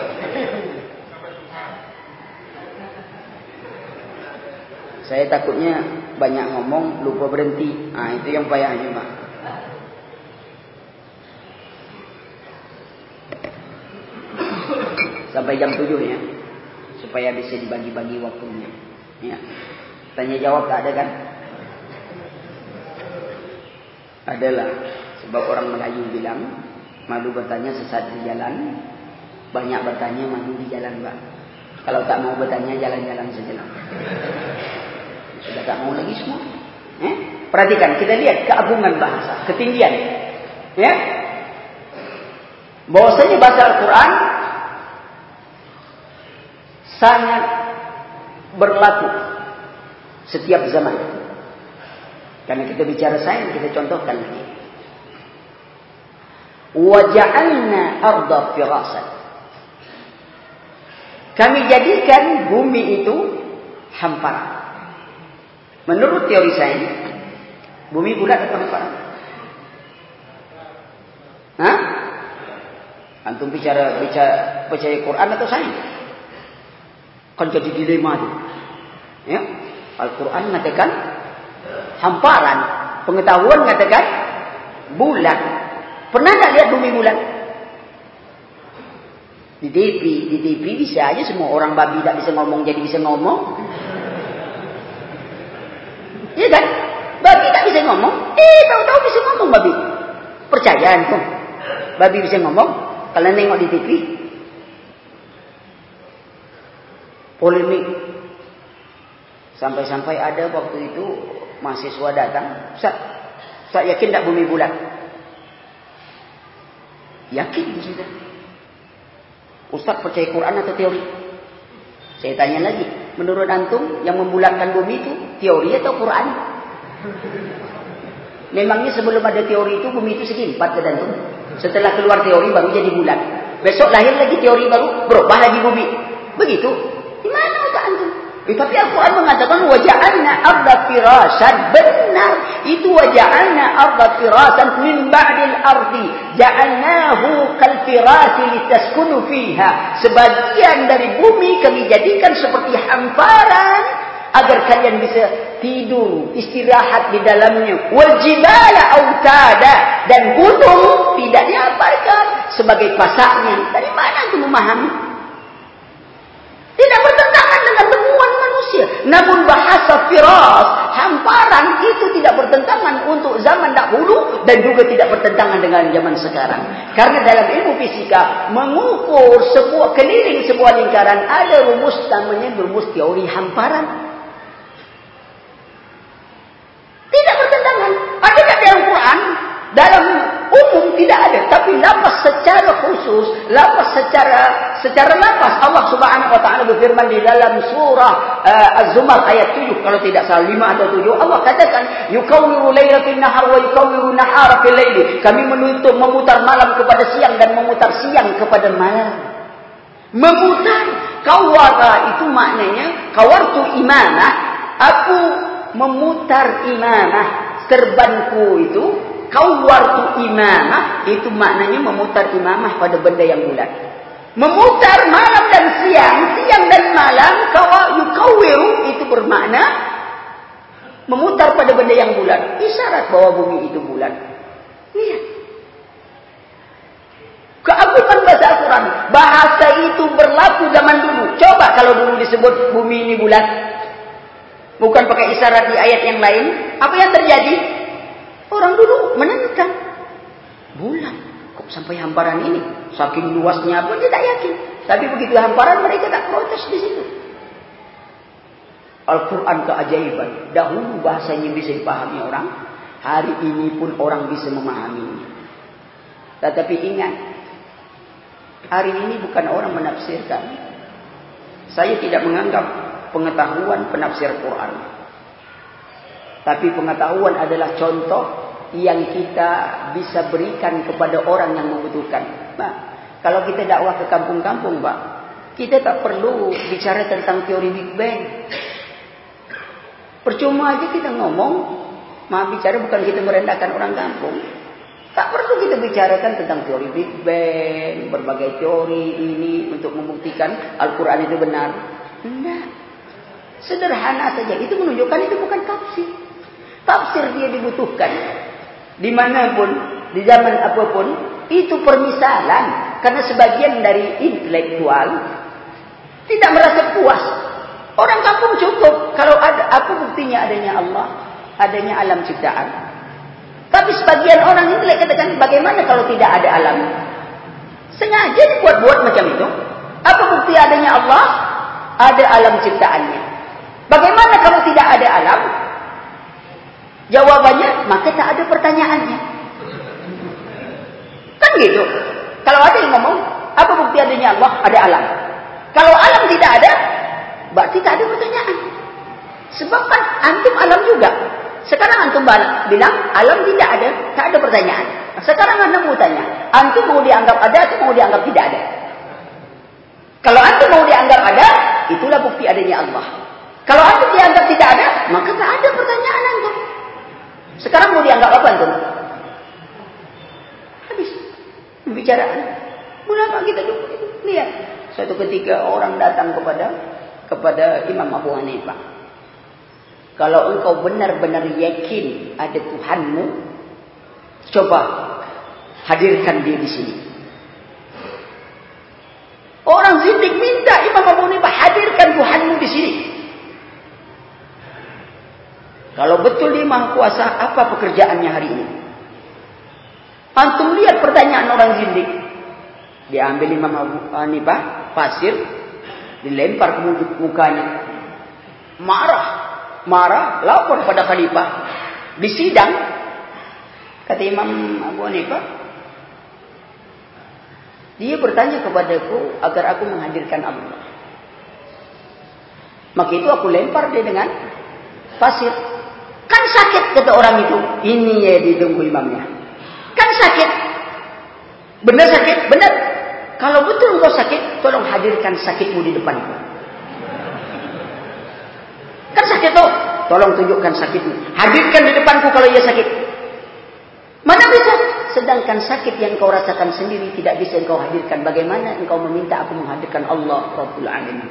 Saya takutnya banyak ngomong lupa berhenti. Ah itu yang payahnya, Pak. Sampai jam 7 ya. Supaya bisa dibagi-bagi waktunya. Ya. Tanya jawab tak ada kan? Adalah sebab orang Melayu bilang malu bertanya sesat di jalan, banyak bertanya malu di jalan, Pak. Kalau tak mau bertanya jalan-jalan saja lah. Sudah tak mau lagi semua. Eh? Perhatikan, kita lihat keagungan bahasa, ketinggian. Ya? Bahwasanya bahasa Al-Quran sangat berlaku setiap zaman. Karena kita bicara sains, kita contohkan lagi. Waja'alna arda firasat. Kami jadikan bumi itu hamparan. Menurut teori sains, bumi bulat atau apa? Hah? Antum bicara bicara percaya Quran atau sains? Kan jadi dilema tu. Ya? Al-Quran mengatakan hamparan. Pengetahuan mengatakan bulat. Pernah tak lihat bumi bulat? Di TV, di TV bisa aja semua orang babi tak bisa ngomong jadi bisa ngomong. Iya kan? Babi tak bisa ngomong. Eh, tahu-tahu bisa ngomong babi. Percaya antum? Babi bisa ngomong? Kalau nengok di TV. Polemik. Sampai-sampai ada waktu itu mahasiswa datang. Ustaz, Ustaz yakin tak bumi bulat? Yakin sudah. Ustaz percaya Quran atau teori? Saya tanya lagi. Menurut antum yang membulatkan bumi itu teori atau Quran? Memangnya sebelum ada teori itu bumi itu segi empat ke antum? Setelah keluar teori baru jadi bulat. Besok lahir lagi teori baru berubah lagi bumi. Begitu. Di mana otak antum? Eh, tapi Al-Quran mengatakan waja'alna arda firasan. Benar. Itu waja'alna arda firasan min ba'dil ardi. Ja'alnahu kal firasi litaskunu fiha. Sebagian dari bumi kami jadikan seperti hamparan. Agar kalian bisa tidur, istirahat di dalamnya. Wajibala autada. Dan gunung tidak dihamparkan sebagai pasaknya. Dari mana itu memahami? Tidak bertentangan dengan manusia. Namun bahasa firas, hamparan itu tidak bertentangan untuk zaman dahulu dan juga tidak bertentangan dengan zaman sekarang. Karena dalam ilmu fisika, mengukur sebuah keliling sebuah lingkaran ada rumus namanya rumus teori hamparan. Tidak bertentangan. Ada dalam Quran? Dalam umum tidak ada tapi lafaz secara khusus lafaz secara secara lafaz Allah Subhanahu wa taala berfirman di dalam surah uh, Az-Zumar ayat 7 kalau tidak salah 5 atau 7 Allah katakan yukawwiru lailatin nahar wa yukawwiru nahara fil laili. Kami menutup memutar malam kepada siang dan memutar siang kepada malam. Memutar. Kawara itu maknanya kawartu imamah aku memutar imamah. Serbanku itu kawartu imamah itu maknanya memutar imamah pada benda yang bulat. Memutar malam dan siang, siang dan malam yukawiru itu bermakna memutar pada benda yang bulat. Isyarat bahwa bumi itu bulat. Iya. Keagungan bahasa Al-Quran. Bahasa itu berlaku zaman dulu. Coba kalau dulu disebut bumi ini bulat. Bukan pakai isyarat di ayat yang lain. Apa yang terjadi? Orang dulu menentang. Bulan. Kok sampai hamparan ini? Saking luasnya pun dia tak yakin. Tapi begitu hamparan mereka tak protes di situ. Al-Quran keajaiban. Dahulu bahasanya bisa dipahami orang. Hari ini pun orang bisa memahaminya. Tetapi ingat. Hari ini bukan orang menafsirkan. Saya tidak menganggap pengetahuan penafsir Quran. Tapi pengetahuan adalah contoh yang kita bisa berikan kepada orang yang membutuhkan. Nah, kalau kita dakwah ke kampung-kampung, Pak, kita tak perlu bicara tentang teori Big Bang. Percuma aja kita ngomong, maaf bicara bukan kita merendahkan orang kampung. Tak perlu kita bicarakan tentang teori Big Bang, berbagai teori ini untuk membuktikan Al-Quran itu benar. Tidak. Sederhana saja. Itu menunjukkan itu bukan tafsir. Tafsir dia dibutuhkan dimanapun, di zaman apapun, itu permisalan. Karena sebagian dari intelektual tidak merasa puas. Orang kampung cukup kalau ada apa buktinya adanya Allah, adanya alam ciptaan. Tapi sebagian orang intelek katakan bagaimana kalau tidak ada alam? Sengaja dibuat-buat macam itu. Apa bukti adanya Allah? Ada alam ciptaannya. Bagaimana kalau tidak ada alam? Jawabannya, maka tak ada pertanyaannya. Kan gitu. Kalau ada yang ngomong, apa bukti adanya Allah? Ada alam. Kalau alam tidak ada, berarti tak ada pertanyaan. Sebab kan antum alam juga. Sekarang antum bilang, alam tidak ada, tak ada pertanyaan. Sekarang anda mau tanya, antum mau dianggap ada atau mau dianggap tidak ada? Kalau antum mau dianggap ada, itulah bukti adanya Allah. Kalau antum dianggap tidak ada, maka tak ada pertanyaan antum. Sekarang mau dianggap apa itu? Habis pembicaraan. Mengapa kita dulu lihat suatu ketika orang datang kepada kepada Imam Abu Hanifah. Kalau engkau benar-benar yakin ada Tuhanmu, coba hadirkan dia di sini. Orang zindik minta Imam Abu Hanifah hadirkan Tuhanmu di sini. Kalau betul dia maha kuasa, apa pekerjaannya hari ini? Antum lihat pertanyaan orang zindik. Dia ambil Imam Abu Hanifah, pasir, dilempar ke mukanya. Marah. Marah, lapor pada khalifah. Di sidang, Kata Imam Abu Hanifah, dia bertanya kepadaku agar aku menghadirkan Allah. Maka itu aku lempar dia dengan pasir. Kan sakit kata orang itu. Ini ya ditunggu imamnya. Kan sakit. Benar sakit? Benar. Kalau betul engkau sakit, tolong hadirkan sakitmu di depanku. Kan sakit tuh. Tolong tunjukkan sakitmu. Hadirkan di depanku kalau ia sakit. Mana bisa? Sedangkan sakit yang kau rasakan sendiri tidak bisa engkau hadirkan. Bagaimana engkau meminta aku menghadirkan Allah Rabbul Alamin?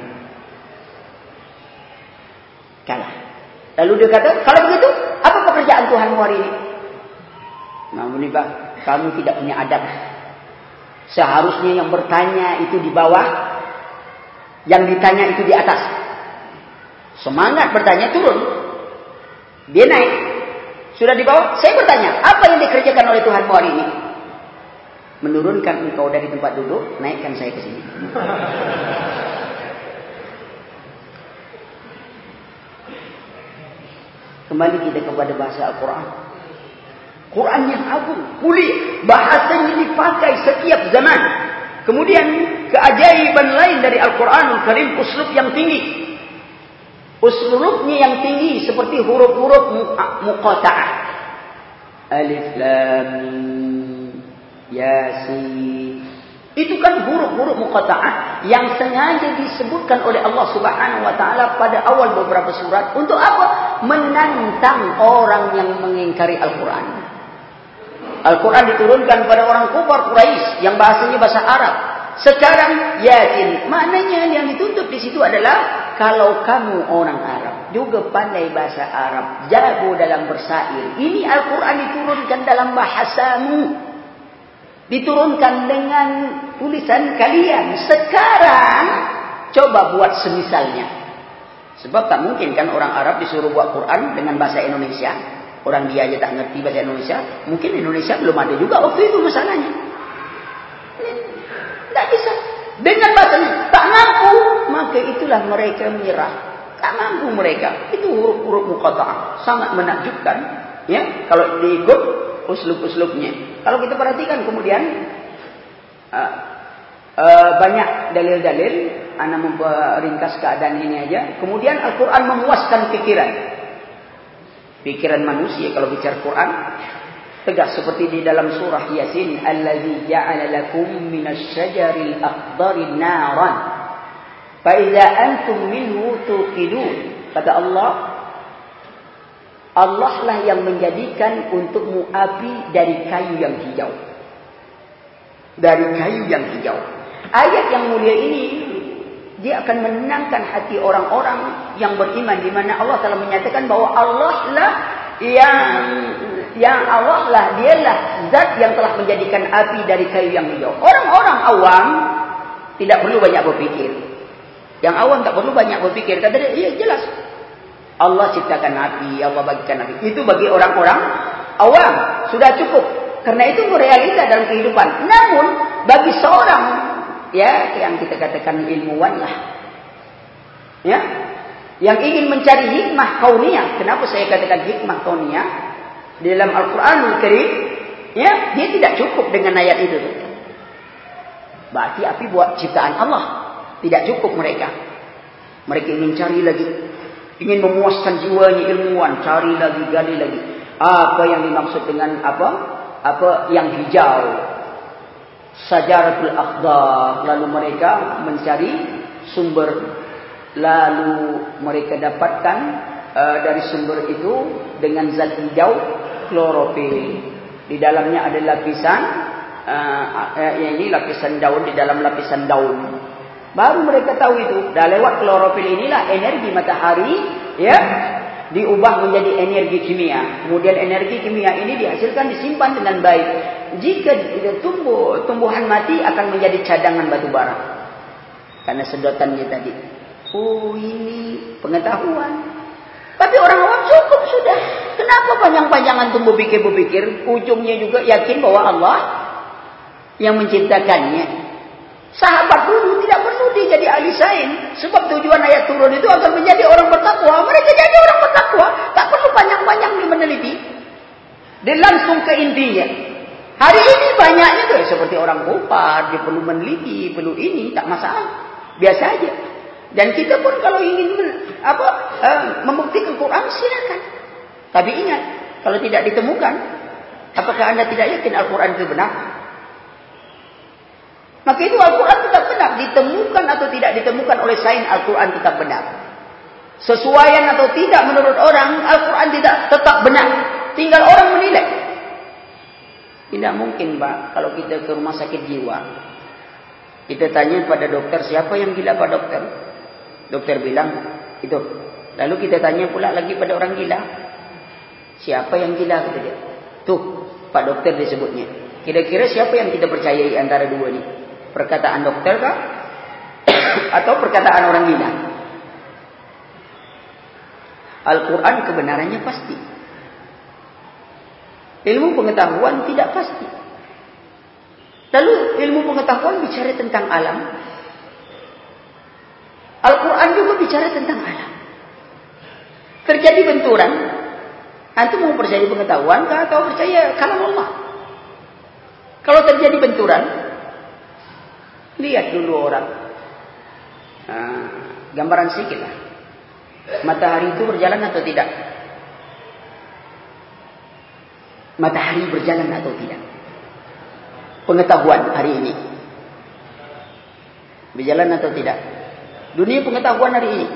Kalah. Lalu dia kata, kalau begitu, apa pekerjaan Tuhan hari ini? Namun Pak, kamu tidak punya adab. Seharusnya yang bertanya itu di bawah, yang ditanya itu di atas. Semangat bertanya turun. Dia naik. Sudah di bawah, saya bertanya, apa yang dikerjakan oleh Tuhan hari ini? Menurunkan engkau dari tempat duduk, naikkan saya ke sini. Kembali kita kepada bahasa Al-Quran. Quran yang agung, mulia, bahasanya dipakai setiap zaman. Kemudian keajaiban lain dari Al-Quranul Karim uslub yang tinggi. Uslubnya yang tinggi seperti huruf-huruf muqata'ah. Alif lam yasin. Itu kan huruf-huruf muqata'ah yang sengaja disebutkan oleh Allah Subhanahu wa taala pada awal beberapa surat untuk apa? Menantang orang yang mengingkari Al-Qur'an. Al-Quran diturunkan pada orang kufar Quraisy yang bahasanya bahasa Arab. Sekarang yakin. Maknanya yang dituntut di situ adalah kalau kamu orang Arab juga pandai bahasa Arab, jago dalam bersair. Ini Al-Quran diturunkan dalam bahasamu. Diturunkan dengan tulisan kalian. Sekarang coba buat semisalnya. Sebab tak mungkin kan orang Arab disuruh buat Quran dengan bahasa Indonesia. Orang dia aja tak ngerti bahasa Indonesia. Mungkin Indonesia belum ada juga waktu itu masalahnya. Tak bisa. Dengan bahasanya. Tak mampu. Maka itulah mereka menyerah. Tak mampu mereka. Itu huruf-huruf muqata'ah. Sangat menakjubkan. Ya, Kalau diikut uslub-uslubnya. Kalau kita perhatikan kemudian. Uh, uh, banyak dalil-dalil. Anda memperingkas keadaan ini aja. Kemudian Al-Quran memuaskan pikiran pikiran manusia kalau bicara Quran tegas seperti di dalam surah Yasin allazi ja'ala lakum minasy-syajaril akhdari naran fa idza antum minhu tuqidun kata Allah Allah lah yang menjadikan untukmu api dari kayu yang hijau dari kayu yang hijau ayat yang mulia ini dia akan menenangkan hati orang-orang yang beriman di mana Allah telah menyatakan bahwa Allah lah yang yang Allah lah dialah zat yang telah menjadikan api dari kayu yang hijau. Orang-orang awam tidak perlu banyak berpikir. Yang awam tak perlu banyak berpikir. Kata dia, iya jelas. Allah ciptakan api, Allah bagikan api. Itu bagi orang-orang awam. Sudah cukup. Karena itu realita dalam kehidupan. Namun bagi seorang ya yang kita katakan ilmuwan lah. Ya? Yang ingin mencari hikmah kauniyah. Kenapa saya katakan hikmah kauniyah? Di dalam Al-Quranul Karim ya dia tidak cukup dengan ayat itu. Berarti api buat ciptaan Allah. Tidak cukup mereka. Mereka ingin cari lagi ingin memuaskan jiwanya ilmuwan cari lagi gali lagi. Apa yang dimaksud dengan apa? Apa yang hijau? Sajaratul akhdar. Lalu mereka mencari sumber. Lalu mereka dapatkan uh, dari sumber itu dengan zat hijau klorofil. Di dalamnya ada lapisan uh, uh, ini lapisan daun di dalam lapisan daun baru mereka tahu itu dah lewat klorofil inilah energi matahari ya diubah menjadi energi kimia. Kemudian energi kimia ini dihasilkan disimpan dengan baik. Jika tumbuh tumbuhan mati akan menjadi cadangan batu bara. Karena sedotannya tadi. Oh ini pengetahuan. Tapi orang awam cukup sudah. Kenapa panjang-panjangan tumbuh pikir-pikir? Ujungnya juga yakin bahwa Allah yang menciptakannya. Sahabat dulu tidak perlu dia jadi ahli sains. Sebab tujuan ayat turun itu agar menjadi orang bertakwa. Mereka jadi orang bertakwa. Tak perlu panjang-panjang dia meneliti. Dia langsung ke intinya. Hari ini banyaknya tuh seperti orang kupar, dia perlu meneliti, perlu ini, tak masalah. Biasa aja. Dan kita pun kalau ingin apa uh, membuktikan Quran silakan. Tapi ingat, kalau tidak ditemukan, apakah anda tidak yakin Al-Quran itu benar? Maka itu Al-Quran tetap benar. Ditemukan atau tidak ditemukan oleh sains Al-Quran tetap benar. Sesuaian atau tidak menurut orang, Al-Quran tidak tetap benar. Tinggal orang menilai. Tidak mungkin Pak, kalau kita ke rumah sakit jiwa. Kita tanya pada dokter, siapa yang gila Pak Dokter? Dokter bilang, itu. Lalu kita tanya pula lagi pada orang gila. Siapa yang gila? Kata dia. Tuh, Pak Dokter disebutnya. Kira-kira siapa yang kita percayai antara dua ini? Perkataan dokter kah? Atau perkataan orang gila? Al-Quran kebenarannya pasti. Ilmu pengetahuan tidak pasti. Lalu ilmu pengetahuan bicara tentang alam. Al-Quran juga bicara tentang alam. Terjadi benturan. Antum mau percaya pengetahuan kah atau percaya kalam Allah? Kalau terjadi benturan, lihat dulu orang. Nah, gambaran sedikit lah. Matahari itu berjalan atau tidak? Matahari berjalan atau tidak? Pengetahuan hari ini. Berjalan atau tidak? Dunia pengetahuan hari ini.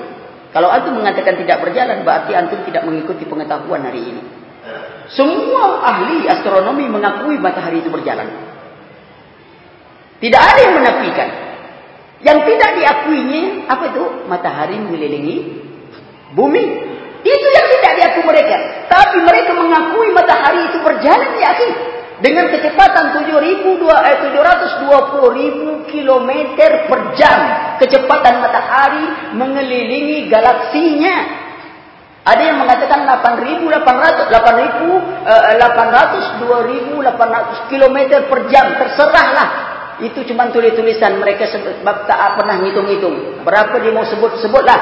Kalau antum mengatakan tidak berjalan, berarti antum tidak mengikuti pengetahuan hari ini. Semua ahli astronomi mengakui matahari itu berjalan. Tidak ada yang menafikan. Yang tidak diakuinya, apa itu? Matahari mengelilingi bumi. Itu yang tidak diakui mereka. Tapi mereka mengakui matahari itu berjalan di akhir. Dengan kecepatan 720 km per jam. Kecepatan matahari mengelilingi galaksinya. Ada yang mengatakan 8.800, 8.800, 2.800 km per jam. Terserahlah. Itu cuma tulis-tulisan mereka sebab tak pernah ngitung-ngitung. Berapa dia mau sebut-sebutlah.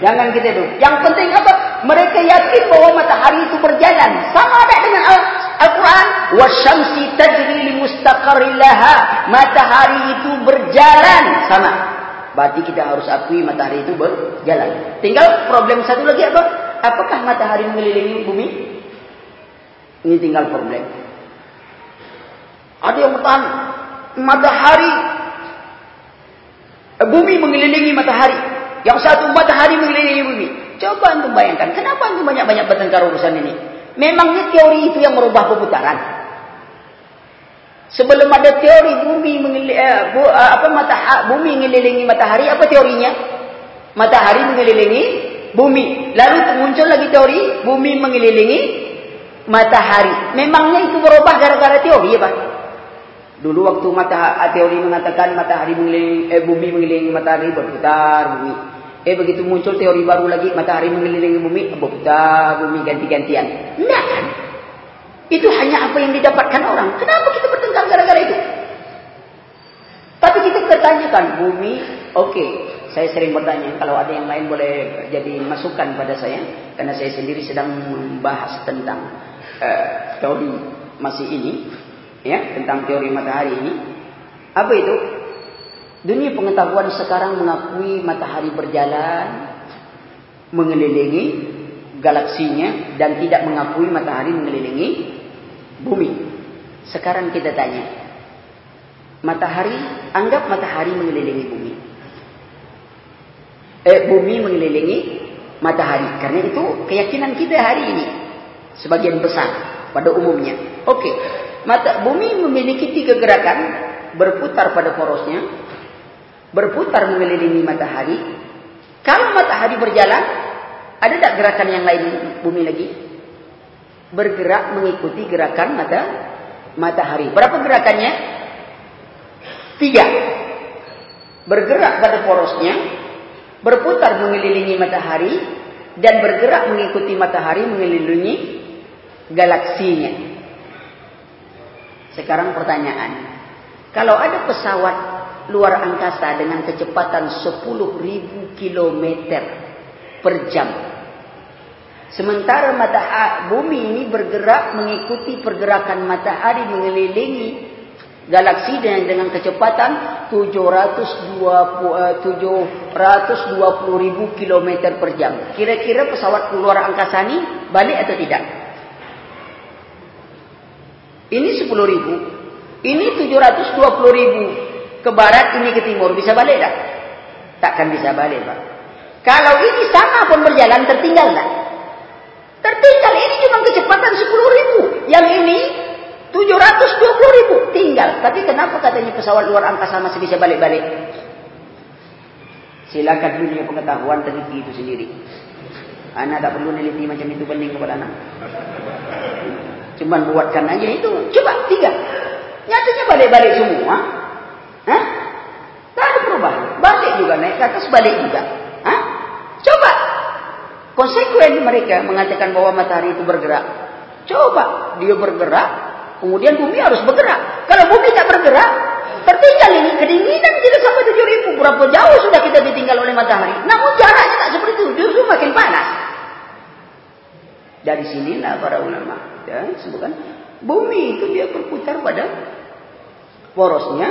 Jangan kita itu. Yang penting apa? Mereka yakin bahwa matahari itu berjalan. Sama ada dengan Al-Quran. Wasyamsi tajri li mustaqarillaha. Matahari itu berjalan. Sama. Berarti kita harus akui matahari itu berjalan. Tinggal problem satu lagi apa? Apakah matahari mengelilingi bumi? Ini tinggal problem. Ada yang bertahan. Matahari. Bumi mengelilingi matahari. Yang satu matahari mengelilingi bumi. Coba anda bayangkan, kenapa anda banyak-banyak bertengkar urusan ini? Memangnya teori itu yang merubah perputaran? Sebelum ada teori bumi mengelilingi, eh, bu, eh, apa matahari, bumi mengelilingi matahari, apa teorinya? Matahari mengelilingi bumi. Lalu muncul lagi teori bumi mengelilingi matahari. Memangnya itu berubah gara-gara teori ya Pak? Dulu waktu mata teori mengatakan matahari mengelilingi eh, bumi mengelilingi matahari berputar bumi. Eh begitu muncul teori baru lagi matahari mengelilingi bumi berputar bumi ganti-gantian. Enggak kan? Itu hanya apa yang didapatkan orang. Kenapa kita bertengkar gara-gara itu? Tapi kita bertanyakan bumi, oke. Okay. Saya sering bertanya kalau ada yang lain boleh jadi masukan pada saya karena saya sendiri sedang membahas tentang uh, teori masih ini ya tentang teori matahari ini. Apa itu? Dunia pengetahuan sekarang mengakui matahari berjalan mengelilingi galaksinya dan tidak mengakui matahari mengelilingi bumi. Sekarang kita tanya matahari anggap matahari mengelilingi bumi. Eh bumi mengelilingi matahari. Karena itu keyakinan kita hari ini sebagian besar pada umumnya. Oke okay. Mata bumi memiliki tiga gerakan berputar pada porosnya, berputar mengelilingi matahari. Kalau matahari berjalan, ada tak gerakan yang lain bumi lagi? Bergerak mengikuti gerakan mata matahari. Berapa gerakannya? Tiga. Bergerak pada porosnya, berputar mengelilingi matahari, dan bergerak mengikuti matahari mengelilingi galaksinya. Sekarang pertanyaan. Kalau ada pesawat luar angkasa dengan kecepatan 10.000 km per jam. Sementara matahari bumi ini bergerak mengikuti pergerakan matahari mengelilingi galaksi dengan dengan kecepatan 720 720 ribu kilometer per jam. Kira-kira pesawat keluar angkasa ini balik atau tidak? Ini 10 ribu. Ini 720 ribu. Ke barat, ini ke timur. Bisa balik tak? Takkan bisa balik, Pak. Kalau ini sama pun berjalan, tertinggal tak? Tertinggal. Ini cuma kecepatan 10 ribu. Yang ini 720 ribu. Tinggal. Tapi kenapa katanya pesawat luar angkasa masih bisa balik-balik? Silakan dunia pengetahuan teliti itu sendiri. Anak tak perlu neliti macam itu banding kepada anak. Cuma buatkan aja itu. Coba tiga. Nyatanya balik-balik semua. Hah? Tak ada perubahan. Balik juga naik ke atas, balik juga. Hah? Coba. Konsekuen mereka mengatakan bahwa matahari itu bergerak. Coba dia bergerak, kemudian bumi harus bergerak. Kalau bumi tak bergerak, tertinggal ini kedinginan kita sampai tujuh ribu. Berapa jauh sudah kita ditinggal oleh matahari. Namun jaraknya tak seperti itu, justru makin panas. Dari sinilah para ulama ya, sebutkan bumi itu dia berputar pada porosnya,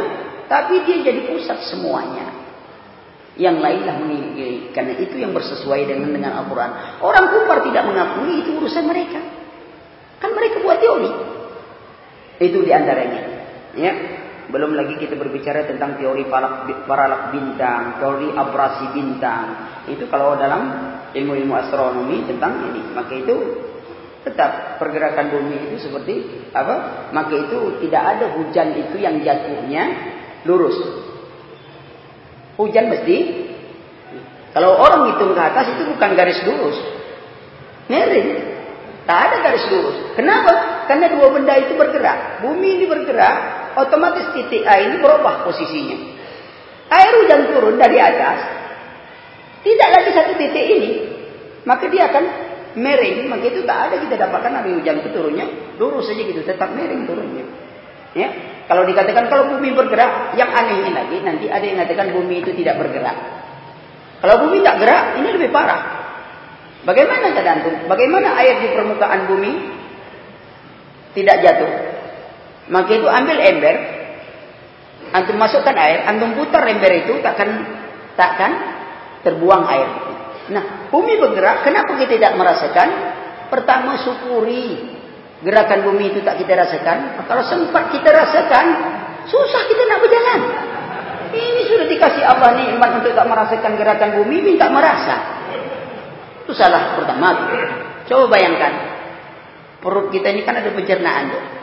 tapi dia jadi pusat semuanya. Yang lainlah meninggi, karena itu yang bersesuai dengan dengan Al-Quran. Orang kufar tidak mengakui itu urusan mereka. Kan mereka buat teori. Itu diantaranya. Ya, belum lagi kita berbicara tentang teori paralak bintang, teori abrasi bintang. Itu kalau dalam ilmu-ilmu astronomi tentang ini, maka itu tetap pergerakan bumi itu seperti apa? Maka itu tidak ada hujan itu yang jatuhnya lurus. Hujan mesti kalau orang hitung ke atas itu bukan garis lurus. Miring. Tak ada garis lurus. Kenapa? Karena dua benda itu bergerak. Bumi ini bergerak, otomatis titik A ini berubah posisinya. Air hujan turun dari atas, tidak lagi satu titik ini, maka dia akan miring, maka itu tak ada kita dapatkan hari hujan itu turunnya lurus saja gitu, tetap miring turunnya. Ya, kalau dikatakan kalau bumi bergerak, yang anehnya lagi nanti ada yang mengatakan bumi itu tidak bergerak. Kalau bumi tak gerak, ini lebih parah. Bagaimana tergantung? Bagaimana air di permukaan bumi tidak jatuh? Maka itu ambil ember, antum masukkan air, antum putar ember itu takkan takkan terbuang air. Nah, bumi bergerak, kenapa kita tidak merasakan? Pertama, syukuri gerakan bumi itu tak kita rasakan. Kalau sempat kita rasakan, susah kita nak berjalan. Ini sudah dikasih Allah nikmat untuk tak merasakan gerakan bumi, minta merasa. Itu salah pertama. Coba bayangkan, perut kita ini kan ada pencernaan. Tuh.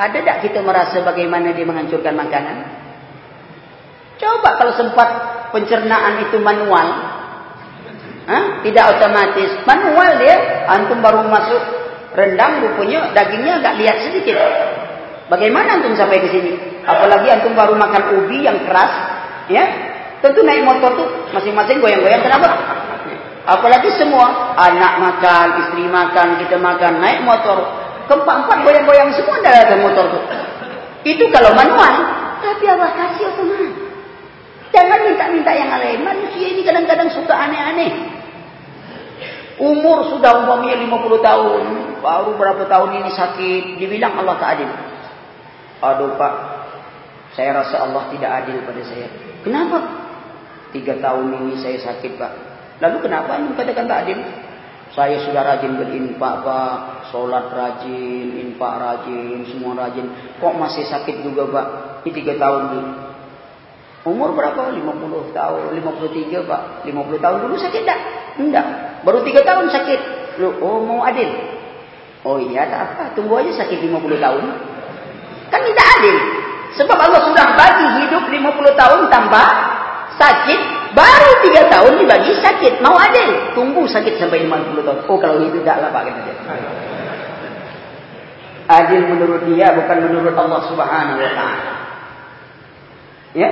Ada tak kita merasa bagaimana dia menghancurkan makanan? Coba kalau sempat pencernaan itu manual, Ha? Tidak otomatis. Manual dia. Antum baru masuk rendang rupanya dagingnya agak lihat sedikit. Bagaimana antum sampai ke sini? Apalagi antum baru makan ubi yang keras. ya? Tentu naik motor tuh masing-masing goyang-goyang. Kenapa? Apalagi semua. Anak makan, istri makan, kita makan, naik motor. Keempat-empat goyang-goyang semua dalam motor tuh. Itu kalau manual. Tapi Allah kasih otomatis. Jangan minta-minta yang lain. Manusia ini kadang-kadang suka aneh-aneh. Umur sudah umpamanya 50 tahun. Baru berapa tahun ini sakit. Dibilang Allah tak adil. Aduh Pak. Saya rasa Allah tidak adil pada saya. Kenapa? Tiga tahun ini saya sakit Pak. Lalu kenapa Anda katakan tak adil? Saya sudah rajin berinfak Pak. Solat rajin, infak rajin, semua rajin. Kok masih sakit juga Pak? Ini tiga tahun ini. Umur berapa? 50 tahun, 53 Pak. 50 tahun dulu sakit tak? Enggak. Baru 3 tahun sakit. Lu, oh mau adil. Oh iya tak apa, tunggu aja sakit 50 tahun. Kan tidak adil. Sebab Allah sudah bagi hidup 50 tahun tanpa sakit, baru 3 tahun dibagi sakit. Mau adil? Tunggu sakit sampai 50 tahun. Oh kalau itu tidaklah Pak kata dia. Adil menurut dia bukan menurut Allah Subhanahu wa taala. Ya,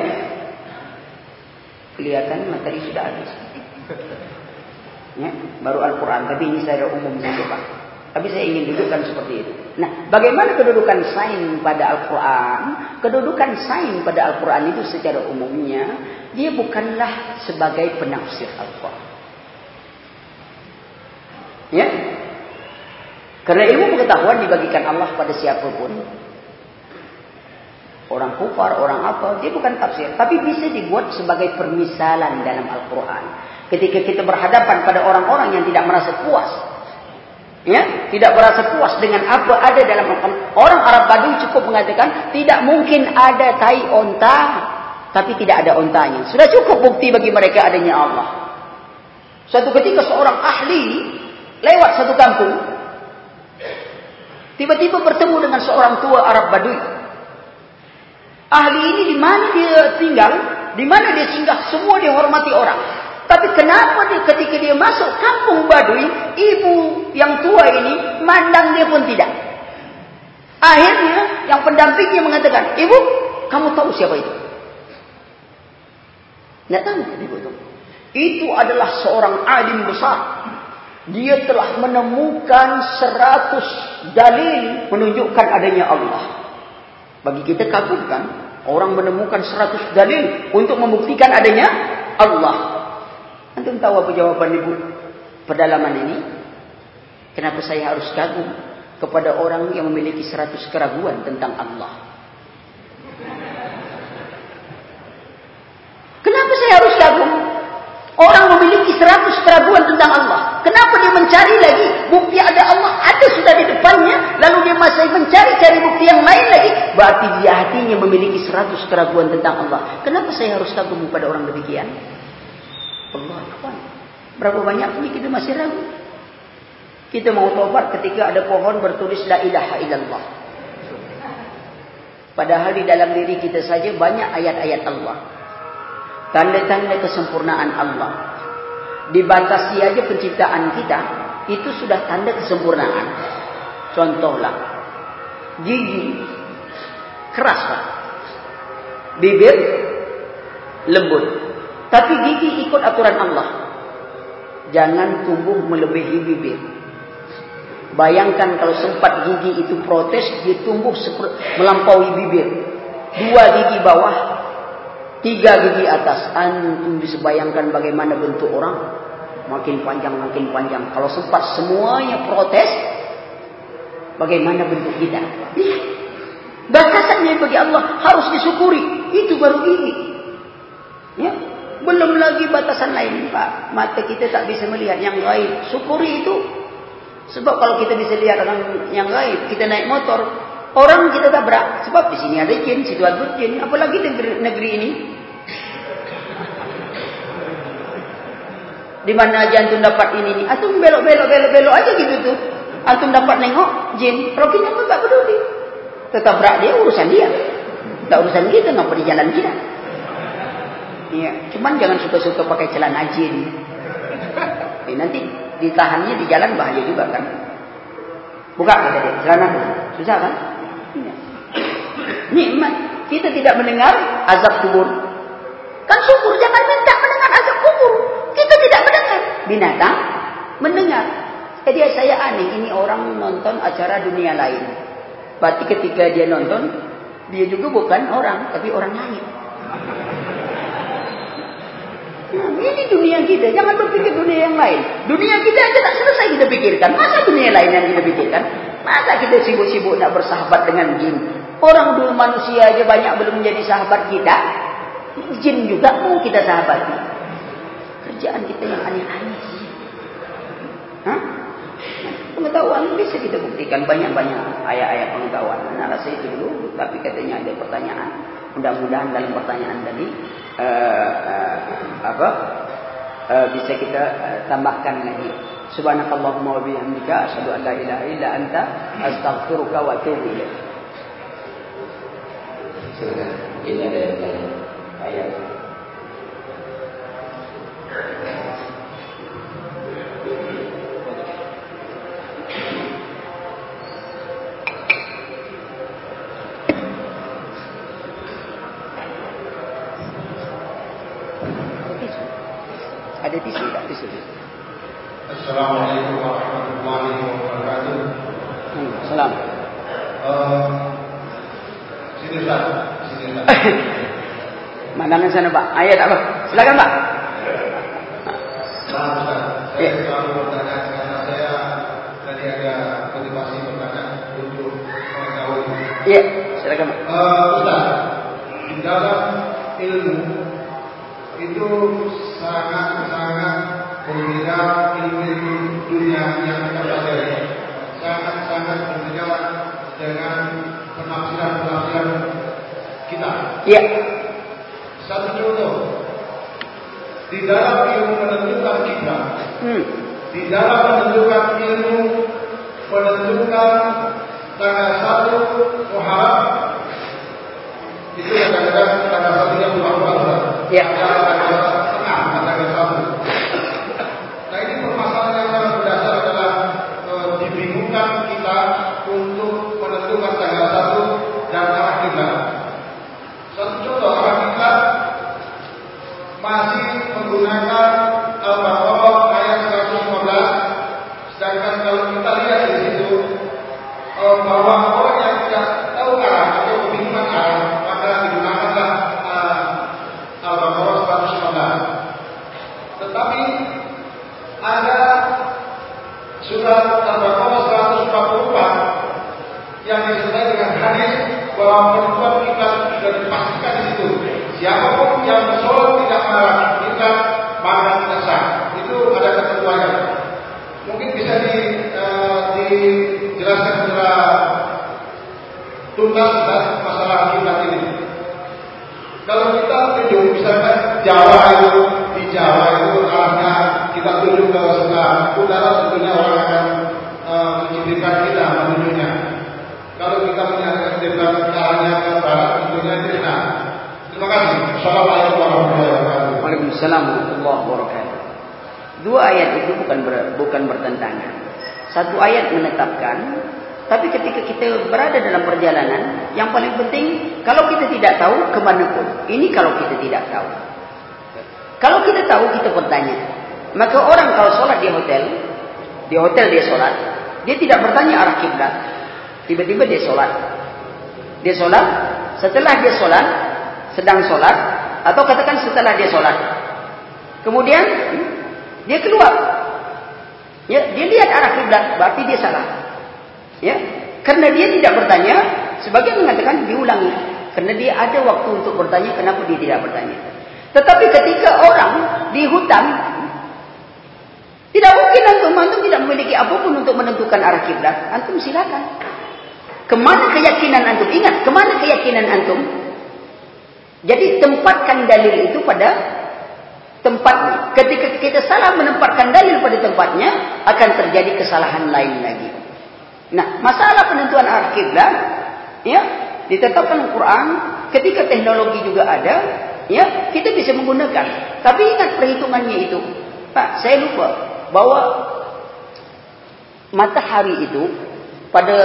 kelihatan materi sudah habis. Ya, baru Al-Quran, tapi ini saya umum saja Pak. Tapi saya ingin dudukkan seperti itu. Nah, bagaimana kedudukan sain pada Al-Quran? Kedudukan sain pada Al-Quran itu secara umumnya, dia bukanlah sebagai penafsir Al-Quran. Ya. Karena ilmu pengetahuan dibagikan Allah pada siapapun. Orang kufar, orang apa, dia bukan tafsir. Tapi bisa dibuat sebagai permisalan dalam Al-Quran. Ketika kita berhadapan pada orang-orang yang tidak merasa puas. Ya, tidak merasa puas dengan apa ada dalam Al-Quran. Orang Arab Badui cukup mengatakan, tidak mungkin ada tai onta, tapi tidak ada ontanya. Sudah cukup bukti bagi mereka adanya Allah. Suatu ketika seorang ahli lewat satu kampung, tiba-tiba bertemu dengan seorang tua Arab Badui. Ahli ini di mana dia tinggal, di mana dia singgah, semua dihormati orang. Tapi kenapa dia ketika dia masuk kampung Baduy, ibu yang tua ini mandang dia pun tidak. Akhirnya yang pendampingnya mengatakan, ibu, kamu tahu siapa itu? Tidak tahu ibu itu. Itu adalah seorang alim besar. Dia telah menemukan seratus dalil menunjukkan adanya Allah. Bagi kita kagum kan? Orang menemukan seratus dalil untuk membuktikan adanya Allah. Antum tahu apa jawaban ibu pedalaman ini? Kenapa saya harus kagum kepada orang yang memiliki seratus keraguan tentang Allah? Kenapa saya harus kagum? Orang memiliki seratus keraguan tentang Allah. Kenapa dia mencari lagi bukti ada Allah? Ada sudah di depannya. Lalu dia masih mencari-cari bukti yang lain lagi. Berarti dia hatinya memiliki seratus keraguan tentang Allah. Kenapa saya harus kagum pada orang demikian? Allah Akbar. Berapa banyak ini kita masih ragu. Kita mau tobat ketika ada pohon bertulis La ilaha illallah. Padahal di dalam diri kita saja banyak ayat-ayat Allah. Tanda-tanda kesempurnaan Allah. Dibatasi aja penciptaan kita, itu sudah tanda kesempurnaan. Contohlah, gigi keras pak, bibir lembut, tapi gigi ikut aturan Allah. Jangan tumbuh melebihi bibir. Bayangkan kalau sempat gigi itu protes, dia tumbuh melampaui bibir. Dua gigi bawah, Tiga gigi atas. Antum bisa bayangkan bagaimana bentuk orang. Makin panjang, makin panjang. Kalau sempat semuanya protes. Bagaimana bentuk kita. Batasannya bagi Allah harus disyukuri. Itu baru gigi. Ya. Belum lagi batasan lain. Pak. Mata kita tak bisa melihat yang gaib. Syukuri itu. Sebab kalau kita bisa lihat orang yang gaib. Kita naik motor. Orang kita tabrak. Sebab di sini ada jin, situ ada jin. Apalagi negeri, negeri ini. Di mana aja antum dapat ini ni. Antum belok, belok, belok, belok aja gitu tu. Antum dapat nengok jin. Kita pun tak peduli. Tetabrak dia, urusan dia. Tak urusan kita, ngapa di jalan kita. Ya. Cuman jangan suka-suka pakai celana jin. Eh, nanti ditahannya di jalan bahaya juga kan. Buka kata dia, celana Susah kan? Nikmat. Kita tidak mendengar azab kubur. Kan syukur jangan minta mendengar azab kubur. Kita tidak mendengar. Binatang mendengar. Jadi saya aneh ini orang nonton acara dunia lain. Berarti ketika dia nonton, dia juga bukan orang, tapi orang lain. Nah, ini dunia kita. Jangan berpikir dunia yang lain. Dunia kita aja tak selesai kita pikirkan. Masa dunia lain yang kita pikirkan? Masa kita sibuk-sibuk nak bersahabat dengan jin? Orang dulu manusia aja banyak belum menjadi sahabat kita. Jin juga mau kita sahabati. Kerjaan kita yang aneh-aneh. Hah? Pengetahuan bisa kita buktikan banyak-banyak ayat-ayat pengetahuan. Nah, rasa itu dulu. Tapi katanya ada pertanyaan. Mudah-mudahan dalam pertanyaan tadi. Uh, uh, apa? Uh, bisa kita uh, tambahkan lagi. Subhanakallahumma wa bihamdika. Asyadu an la ilaha illa anta. Astaghfiruka wa atubu ilaih. Silakan. Ini ada yang lain. Ayat. Ada tisu tak tisu? Assalamualaikum warahmatullahi wabarakatuh. Hmm, salam. Uh, Undangan sana Pak. Ah, Ayat apa? Silakan Pak. Nah, saya iya. selalu bertanya karena saya tadi ada motivasi bertanya untuk mengetahui. Iya, silakan Pak. Uh, Ustaz, dalam ilmu itu sangat-sangat berbeda ilmu dunia yang kita pelajari. Sangat-sangat berbeda dengan penafsiran-penafsiran kita. Iya. Di dalam ilmu menentukan kita, Hmm. di dalam menentukan ilmu menentukan tanggal satu Muharram itu kadang-kadang tanggal satunya bulan puasa. Ya. Tanggal tengah tanggal satu. Nah ini permasalahan yang sangat berdasar adalah e, dibingungkan kita untuk menentukan tanggal satu dan arah kiblat. Satu contoh arah kiblat masih menggunakan Al-Baqarah ayat 115 sedangkan kalau kita lihat di situ eh, bahwa orang yang tidak tahu arah atau kebingungan arah maka digunakanlah eh, Al-Baqarah 115 tetapi ada surat Al-Baqarah 144 yang disertai dengan hadis bahwa penentuan kita sudah dipastikan di situ. Siapapun yang sholat tidak mengarah kita maka tidak sah. Itu ada ketentuannya. Mungkin bisa di, uh, dijelaskan secara tuntas dan masalah kiblat ini. Kalau kita tunjuk misalkan Jawa itu di Jawa itu arahnya kita tunjuk ke sebelah utara tentunya orang akan uh, menciptakan kita menunjuknya. Kalau kita menyatakan kiblat arahnya ke barat tentunya itu benar. Terima kasih. Assalamualaikum warahmatullahi wabarakatuh. Waalaikumsalam wabarakatuh. Dua ayat itu bukan ber, bukan bertentangan. Satu ayat menetapkan, tapi ketika kita berada dalam perjalanan, yang paling penting kalau kita tidak tahu kemana pun. Ini kalau kita tidak tahu. Kalau kita tahu kita bertanya. Maka orang kalau sholat di hotel, di hotel dia sholat, dia tidak bertanya arah kiblat. Tiba-tiba dia sholat. Dia sholat, setelah dia sholat, sedang sholat, atau katakan setelah dia sholat. Kemudian, dia keluar. Ya, dia lihat arah kiblat, berarti dia salah. Ya, karena dia tidak bertanya, sebagian mengatakan diulangi. Karena dia ada waktu untuk bertanya, kenapa dia tidak bertanya. Tetapi ketika orang di hutan, tidak mungkin antum, antum tidak memiliki apapun untuk menentukan arah kiblat. Antum silakan. Kemana keyakinan antum? Ingat, kemana keyakinan antum? Jadi tempatkan dalil itu pada tempatnya. Ketika kita salah menempatkan dalil pada tempatnya, akan terjadi kesalahan lain lagi. Nah, masalah penentuan arah kiblat, ya, ditetapkan Al-Quran, ketika teknologi juga ada, ya, kita bisa menggunakan. Tapi ingat perhitungannya itu. Pak, saya lupa bahwa matahari itu pada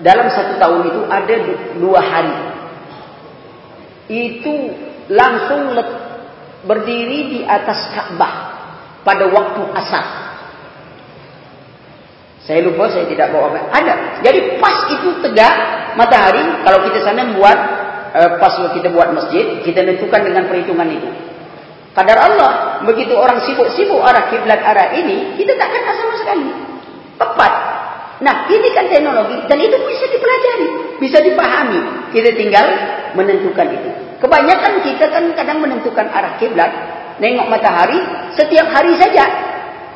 dalam satu tahun itu ada dua hari. Itu langsung berdiri di atas Ka'bah pada waktu asar. Saya lupa, saya tidak bawa apa. Ada. Jadi pas itu tegak matahari, kalau kita sana buat, eh, pas kita buat masjid, kita tentukan dengan perhitungan itu. Kadar Allah, begitu orang sibuk-sibuk arah kiblat arah ini, kita tak kena sama sekali. Tepat. Nah, ini kan teknologi, dan itu bisa dipelajari, bisa dipahami. Kita tinggal menentukan itu. Kebanyakan kita kan kadang menentukan arah kiblat, nengok matahari setiap hari saja.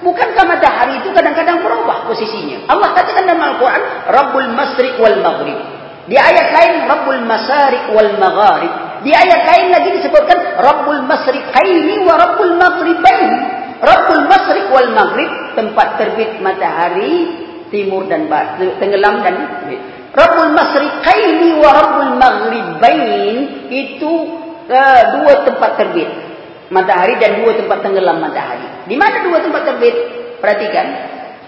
Bukankah matahari itu kadang-kadang berubah posisinya? Allah katakan dalam Al-Quran, Rabbul Masriq wal Maghrib. Di ayat lain, Rabbul Masariq wal Magharib. Di ayat lain lagi disebutkan, Rabbul Masriqaini wa Rabbul Maghribaini. Rabbul Masriq wal Maghrib, tempat terbit matahari, timur dan barat, tenggelam dan Rabbul Masriqaini wa Rabbul Maghribain, itu uh, dua tempat terbit matahari dan dua tempat tenggelam matahari. Di mana dua tempat terbit? Perhatikan.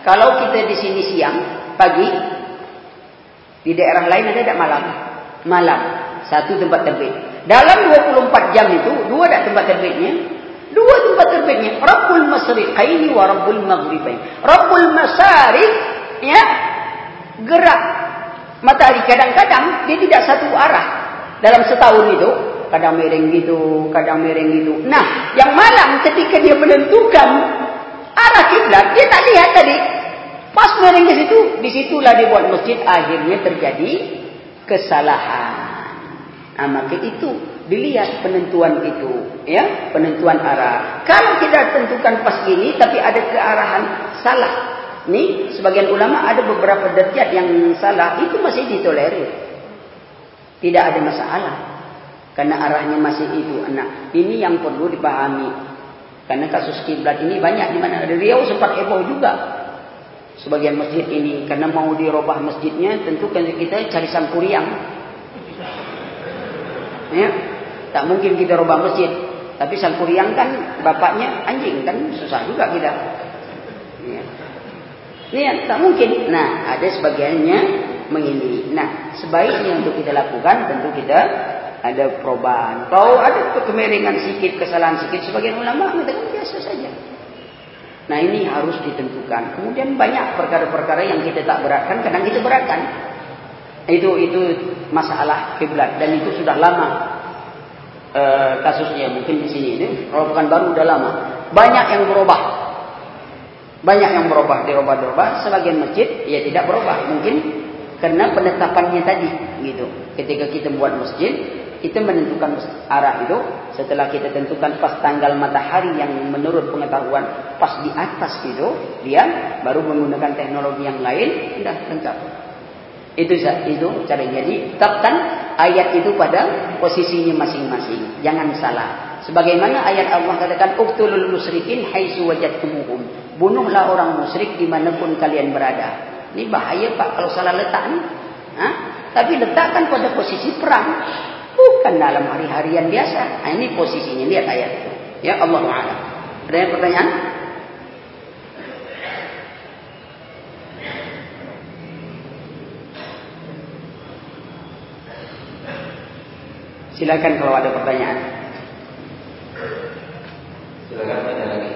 Kalau kita di sini siang, pagi, di daerah lain ada tak malam? Malam. Satu tempat terbit. Dalam 24 jam itu, dua tak tempat terbitnya? Dua tempat terbitnya. Rabbul Masriqaini wa Rabbul Maghribain. Rabbul Masariq, ya, gerak. Matahari kadang-kadang dia tidak satu arah. Dalam setahun itu, kadang miring gitu, kadang miring gitu. Nah, yang malam ketika dia menentukan arah kiblat, dia tak lihat tadi. Pas miring ke situ, disitulah dia buat masjid, akhirnya terjadi kesalahan. Nah, maka itu dilihat penentuan itu, ya, penentuan arah. Kalau kita tentukan pas gini tapi ada kearahan salah. Nih, sebagian ulama ada beberapa derajat yang salah, itu masih ditolerir. Tidak ada masalah. Karena arahnya masih itu. Nah, ini yang perlu dipahami. Karena kasus kiblat ini banyak di mana ada Riau sempat heboh juga. Sebagian masjid ini karena mau dirubah masjidnya tentu kita cari sangkuriang. Ya, tak mungkin kita rubah masjid. Tapi sangkuriang kan bapaknya anjing kan susah juga kita. Ini tak mungkin. Nah, ada sebagiannya mengini. Nah, sebaiknya untuk kita lakukan tentu kita ada perubahan. Kalau ada kemeringan sedikit, kesalahan sedikit, sebagian ulama mengatakan biasa saja. Nah ini harus ditentukan. Kemudian banyak perkara-perkara yang kita tak beratkan, kadang kita beratkan. Itu itu masalah kiblat dan itu sudah lama e, kasusnya. Mungkin di sini ini, kalau bukan baru sudah lama. Banyak yang berubah. Banyak yang berubah, dirubah-dirubah. Sebagian masjid ya tidak berubah. Mungkin karena penetapannya tadi, gitu. Ketika kita buat masjid, kita menentukan arah itu setelah kita tentukan pas tanggal matahari yang menurut pengetahuan pas di atas itu dia baru menggunakan teknologi yang lain sudah lengkap itu itu cara jadi tetapkan ayat itu pada posisinya masing-masing jangan salah sebagaimana ayat Allah katakan uqtulul musyrikin haitsu wajadtumuhum bunuhlah orang musyrik dimanapun kalian berada ini bahaya Pak kalau salah letak nih ha? tapi letakkan pada posisi perang Bukan dalam hari-harian biasa. Nah, ini posisinya. Lihat ayat itu. Ya Allah Ta'ala. Ada yang pertanyaan? Silakan kalau ada pertanyaan. Silakan tanya lagi.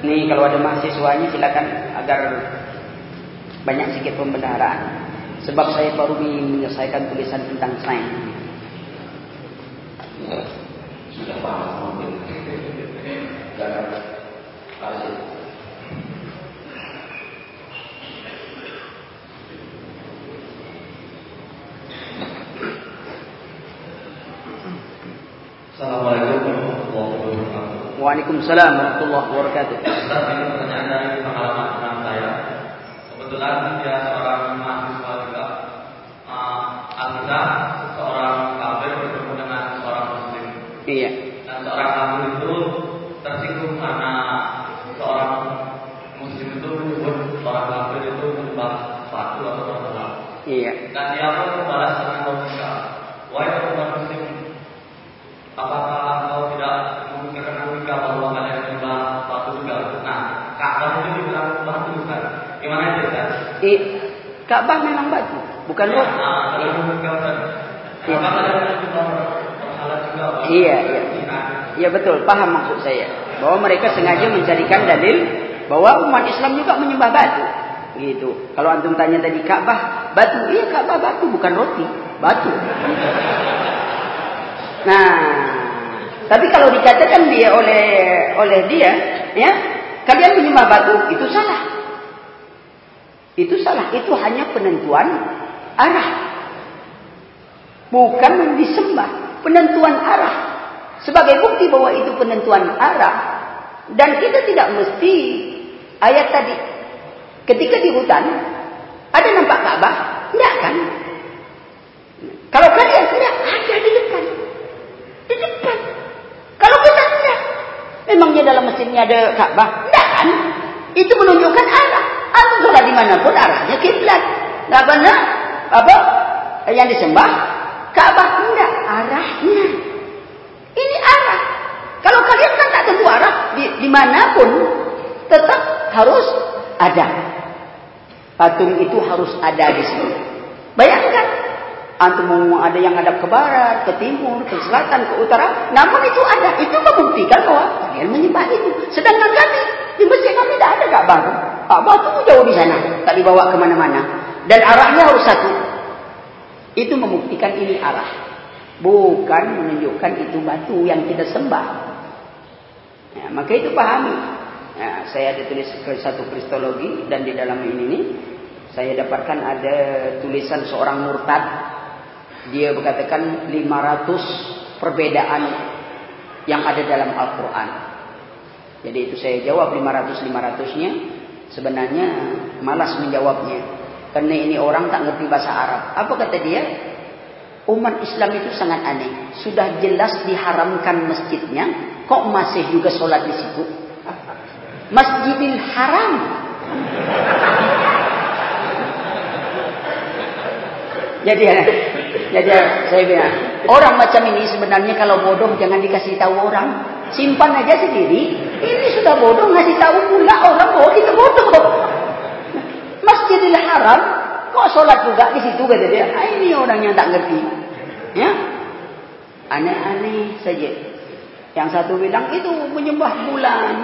Ini kalau ada mahasiswanya silakan agar banyak sedikit pembenaran. Sebab saya baru menyelesaikan tulisan tentang sains. Ya, sudah paham. Jangan kasih. Assalamualaikum warahmatullahi wabarakatuh. Waalaikumsalam warahmatullahi wabarakatuh. Ustaz, ini pertanyaan dari pengalaman saya. Kebetulan dia seorang mahasiswa kita seorang kafir bertemu dengan seorang muslim. Iya. Dan seorang kafir itu Ka'bah memang batu, bukan roh. Iya, iya. Iya betul, paham maksud saya. Bahwa mereka sengaja mencarikan dalil bahwa umat Islam juga menyembah batu. Gitu. Kalau antum tanya tadi Ka'bah, batu. Iya, Ka'bah batu, bukan roti. Batu. Nah, tapi kalau dikatakan dia oleh oleh dia, ya, kalian menyembah batu, itu salah. Itu salah. Itu hanya penentuan arah. Bukan disembah. Penentuan arah. Sebagai bukti bahwa itu penentuan arah. Dan kita tidak mesti ayat tadi. Ketika di hutan. Ada nampak Ka'bah? Tidak kan? Kalau kalian tidak, ada di depan. Di depan. Kalau kita tidak. Memangnya dalam mesinnya ada Ka'bah? Tidak kan? Itu menunjukkan arah. Atau sholat dimanapun arahnya kiblat. Tidak benar? Apa? Yang disembah Ka'bah enggak arahnya. Ini arah. Kalau kalian kan tak tentu arah di dimanapun tetap harus ada. Patung itu harus ada di sini. Bayangkan, antum ada yang hadap ke barat, ke timur, ke selatan, ke utara, namun itu ada. Itu membuktikan bahwa kalian menyembah itu. Sedangkan kami di masjid kami tidak ada Ka'bah. Ka'bah itu jauh di sana, tak dibawa kemana-mana. Dan arahnya harus satu. Itu membuktikan ini arah. Bukan menunjukkan itu batu yang kita sembah. Ya, maka itu pahami. Ya, saya ada tulis satu kristologi dan di dalam ini nih Saya dapatkan ada tulisan seorang murtad. Dia berkatakan 500 perbedaan yang ada dalam Al-Quran. Jadi itu saya jawab 500-500-nya. Sebenarnya malas menjawabnya. Karena ini orang tak ngerti bahasa Arab. Apa kata dia? Umat Islam itu sangat aneh. Sudah jelas diharamkan masjidnya. Kok masih juga sholat di situ? Masjidil Haram. Jadi jadi saya bilang, orang macam ini sebenarnya kalau bodoh jangan dikasih tahu orang. Simpan aja sendiri. Ini sudah bodoh ngasih tahu pula orang bahwa kita bodoh. Masjidil Haram, kok sholat juga di situ kata dia. Ah, ini orang yang tak ngerti. Ya, aneh-aneh saja. Yang satu bilang itu menyembah bulan.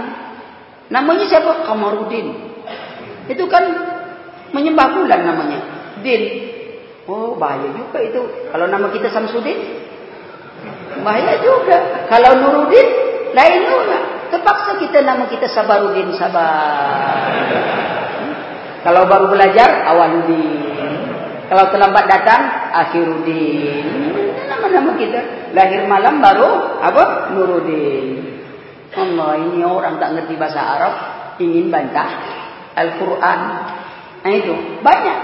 Namanya siapa? Kamarudin. Itu kan menyembah bulan namanya. Din. Oh bahaya juga itu. Kalau nama kita Samsudin. Bahaya juga. Kalau Nuruddin. Lain juga. Terpaksa kita nama kita Sabarudin. Sabar. Kalau baru belajar. Awaludin. Kalau terlambat datang. Akhiruddin. Nama-nama kita. Lahir malam baru. Apa? Nuruddin. Allah ini orang tak ngerti bahasa Arab. Ingin bantah. Al-Quran. Nah itu. Banyak.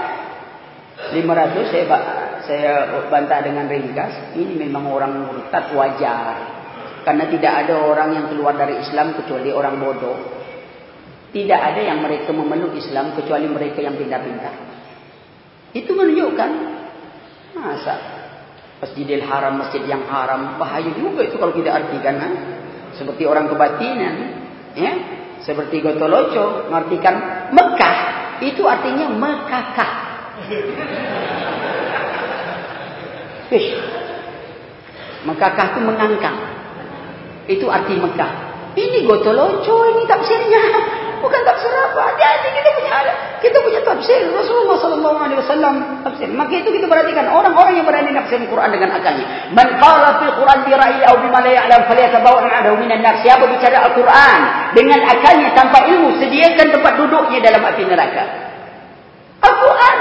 500 saya saya bantah dengan ringkas. Ini memang orang murtad wajar. Karena tidak ada orang yang keluar dari Islam kecuali orang bodoh. Tidak ada yang mereka memeluk Islam kecuali mereka yang pindah-pindah. Itu menunjukkan masa Masjidil Haram, masjid yang haram, bahaya juga itu kalau kita artikan. Ha? Seperti orang kebatinan. Ya? Seperti Gotoloco, mengartikan Mekah. Itu artinya Mekakah. Mekakah itu mengangkang. Itu arti Mekah. Ini gotoloco, ini tafsirnya. Bukan tafsir apa. Hati-hati kita punya kita punya tafsir. Rasulullah sallallahu alaihi wasallam tafsir. Maka itu kita perhatikan orang-orang yang berani nafsir Al-Quran dengan akalnya. Man qala fil Quran bi ra'yi aw bima la ya'lam falyatabawa ma'adahu minan nar. Siapa bicara Al-Quran dengan akalnya tanpa ilmu, sediakan tempat duduknya dalam api neraka. Al-Quran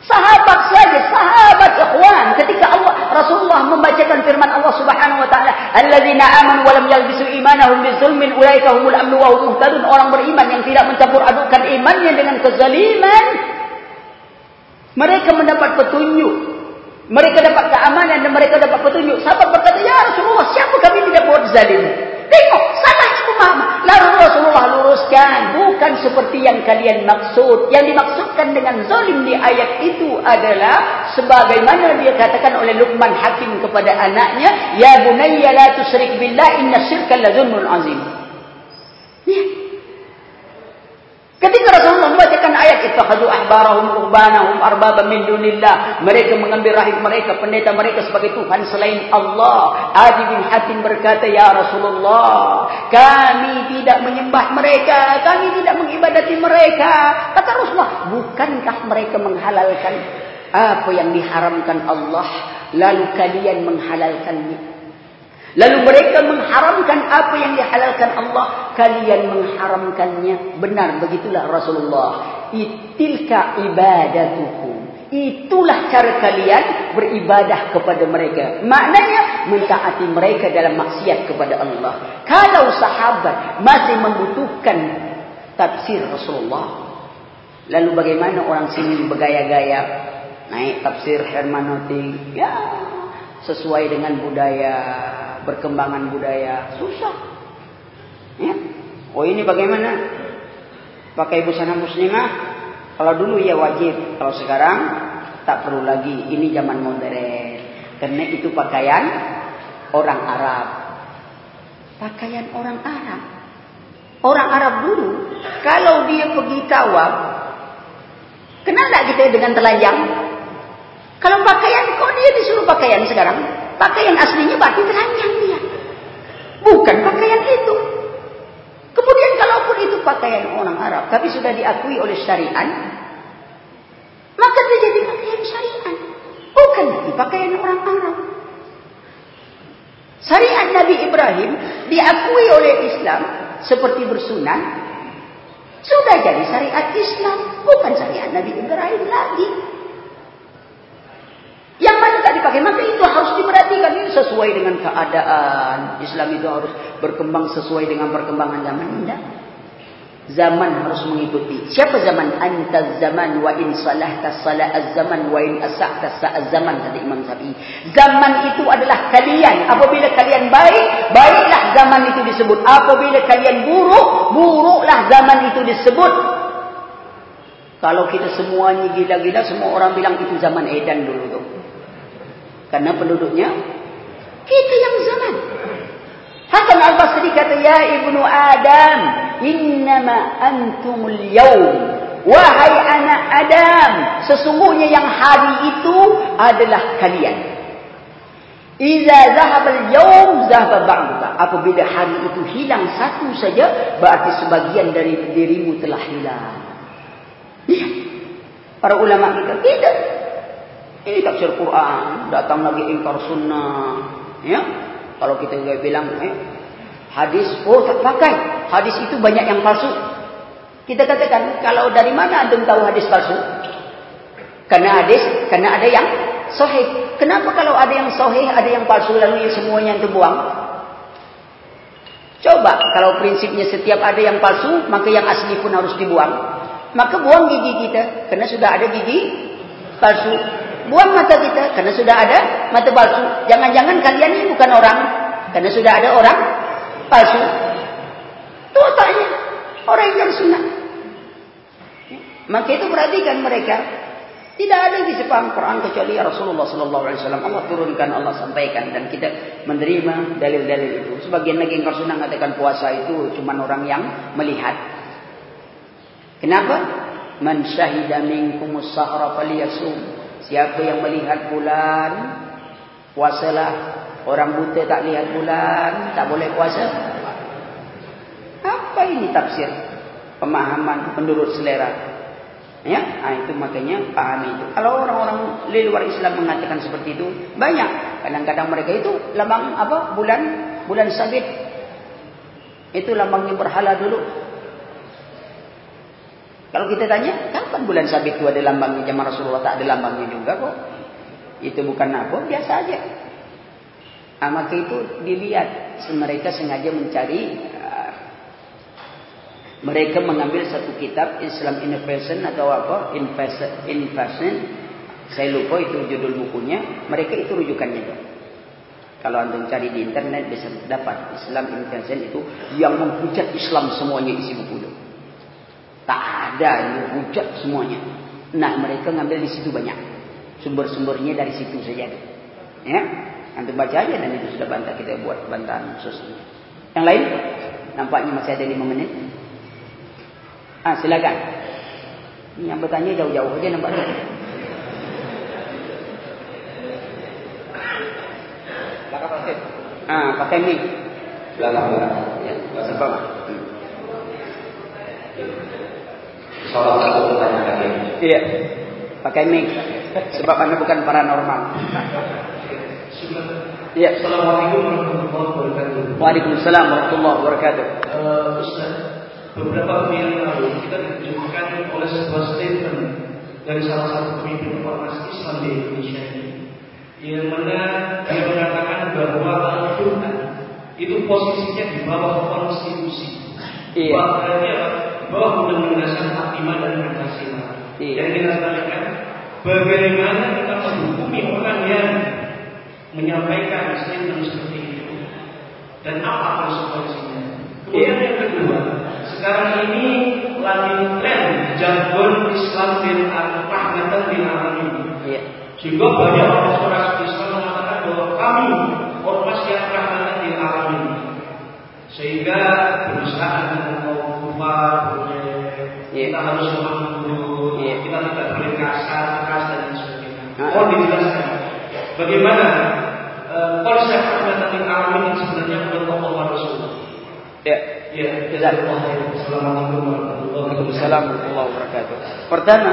Sahabat saja, sahabat ikhwan. Ketika Allah Rasulullah membacakan firman Allah Subhanahu wa taala, "Alladzina amanu wa lam yalbisu imanahum bizulmin ulaika humul amnu wa hum muhtadun." Orang beriman yang tidak mencampur adukkan imannya dengan kezaliman, mereka mendapat petunjuk. Mereka dapat keamanan dan mereka dapat petunjuk. Sahabat berkata, "Ya Rasulullah, siapa kami tidak buat zalim?" Tengok, salahnya pemahaman. Lalu Rasulullah luruskan. Bukan seperti yang kalian maksud. Yang dimaksudkan dengan zalim di ayat itu adalah. Sebagaimana dia katakan oleh Luqman Hakim kepada anaknya. Ya bunayya la tusrik billah inna syirka la zulmun azim. Ya. Ketika Rasulullah membacakan ayat ittakhadhu ahbarahum rubbanahum arbaba min dunillah, mereka mengambil rahim mereka, pendeta mereka sebagai tuhan selain Allah. Adi bin Hatim berkata, "Ya Rasulullah, kami tidak menyembah mereka, kami tidak mengibadati mereka." Kata Rasulullah, "Bukankah mereka menghalalkan apa yang diharamkan Allah, lalu kalian menghalalkannya?" Lalu mereka mengharamkan apa yang dihalalkan Allah. Kalian mengharamkannya. Benar, begitulah Rasulullah. Itilka ibadatuku. Itulah cara kalian beribadah kepada mereka. Maknanya, mentaati mereka dalam maksiat kepada Allah. Kalau sahabat masih membutuhkan tafsir Rasulullah. Lalu bagaimana orang sini bergaya-gaya. Naik tafsir hermaneutik. Ya, sesuai dengan budaya perkembangan budaya susah. Ya. Oh ini bagaimana? Pakai busana muslimah? Kalau dulu ya wajib, kalau sekarang tak perlu lagi. Ini zaman modern. Karena itu pakaian orang Arab. Pakaian orang Arab. Orang Arab dulu, kalau dia pergi tawaf, kenal tak kita dengan telanjang? Kalau pakaian, kok dia disuruh pakaian sekarang? Pakaian aslinya berarti telanjang dia. Bukan pakaian itu. Kemudian kalaupun itu pakaian orang Arab. Tapi sudah diakui oleh syariat. Maka dia jadi pakaian syariat. Bukan lagi pakaian orang Arab. Syariat Nabi Ibrahim diakui oleh Islam seperti bersunan. Sudah jadi syariat Islam. Bukan syariat Nabi Ibrahim lagi. Yang mana tak dipakai. Maka itu harus diperhatikan. Ini sesuai dengan keadaan. Islam itu harus berkembang sesuai dengan perkembangan zaman. Tidak. Zaman harus mengikuti. Siapa zaman? Anta zaman wa in salah salah az-zaman wa in asa'ta az-zaman kata Imam Syafi'i. Zaman itu adalah kalian. Apabila kalian baik, baiklah zaman itu disebut. Apabila kalian buruk, buruklah zaman itu disebut. Kalau kita semuanya gila-gila, semua orang bilang itu zaman edan dulu tu. Karena penduduknya kita yang zaman. Hasan al-Basri kata, Ya Ibnu Adam, innama antumul yawm. Wahai anak Adam, sesungguhnya yang hari itu adalah kalian. Iza zahabal yawm zahaba ba'duka. Apabila hari itu hilang satu saja, berarti sebagian dari dirimu telah hilang. Ya. Para ulama kita, kita. Ini tafsir Quran, datang lagi ingkar sunnah. Ya. Kalau kita bilang eh, hadis, oh tak pakai. Hadis itu banyak yang palsu. Kita katakan, kalau dari mana anda tahu hadis palsu? Karena hadis, karena ada yang sahih. Kenapa kalau ada yang sahih, ada yang palsu, lalu yang semuanya yang terbuang? Coba, kalau prinsipnya setiap ada yang palsu, maka yang asli pun harus dibuang. Maka buang gigi kita, karena sudah ada gigi palsu. Buang mata kita karena sudah ada mata palsu. Jangan-jangan kalian ini bukan orang karena sudah ada orang palsu. Otaknya. Orang yang sunnah. Maka itu perhatikan mereka. Tidak ada di sepaham Quran kecuali ya Rasulullah sallallahu alaihi wasallam Allah turunkan, Allah sampaikan dan kita menerima dalil-dalil itu. Sebagian lagi yang sunnah mengatakan puasa itu cuma orang yang melihat. Kenapa? Man syahida minkumus sahra falyasum. Siapa yang melihat bulan Puasalah Orang buta tak lihat bulan Tak boleh puasa Apa ini tafsir Pemahaman menurut selera Ya, ha, itu makanya pahami itu. Kalau orang-orang luar Islam mengatakan seperti itu, banyak. Kadang-kadang mereka itu lambang apa? Bulan, bulan sabit. Itu lambangnya berhala dulu. Kalau kita tanya, kapan bulan sabit itu ada lambangnya? Zaman Rasulullah tak ada lambangnya juga kok. Itu bukan apa, biasa aja. Nah, maka itu dilihat. Mereka sengaja mencari. Uh, mereka mengambil satu kitab Islam Innovation atau apa? Innovation. Saya lupa itu judul bukunya. Mereka itu rujukannya. Kalau anda cari di internet bisa dapat Islam Innovation itu yang menghujat Islam semuanya isi buku itu. Tak ada yang hujat semuanya. Nah mereka ngambil di situ banyak. Sumber-sumbernya dari situ saja. Ya, Nanti baca aja dan itu sudah bantah kita buat bantahan khusus. Yang lain? Nampaknya masih ada lima menit. Ah silakan. Ini yang bertanya jauh-jauh aja nampaknya. Ah, pakai mic. Belakang. Ya, sebab. Hmm. Salah satu pertanyaan lagi. Iya. Pakai mic. Sebab anda bukan paranormal. Iya. Assalamualaikum warahmatullahi wabarakatuh. Waalaikumsalam warahmatullahi wabarakatuh. Uh, Ustaz, beberapa yang lalu kita ditunjukkan oleh sebuah statement dari salah satu pemimpin ormas Islam di Indonesia ini, yang mana dia mengatakan bahwa Al-Quran itu posisinya di bawah konstitusi. Iya. Bahwa bahwa undang-undang dasar 45 dan Pancasila. Iya. Yang kita tanyakan, bagaimana kita menghukumi orang yang menyampaikan statement seperti itu dan apa konsekuensinya? Kemudian iya. yang kedua, sekarang ini lagi tren jargon Islam bin rahmatan bin alamin. Iya. Sehingga banyak orang-orang Islam mengatakan bahwa kami ormas yang rahmatan bin alamin. Sehingga berusaha boleh yeah. kita harus mengambil, yeah. kita tidak boleh kasar, keras dan sebagainya. Oh dijelaskan bagaimana uh, konsep rahmatan alamin yang sebenarnya menurut Allah Rasul. Ya. Ya, Assalamualaikum warahmatullahi wabarakatuh. Pertama,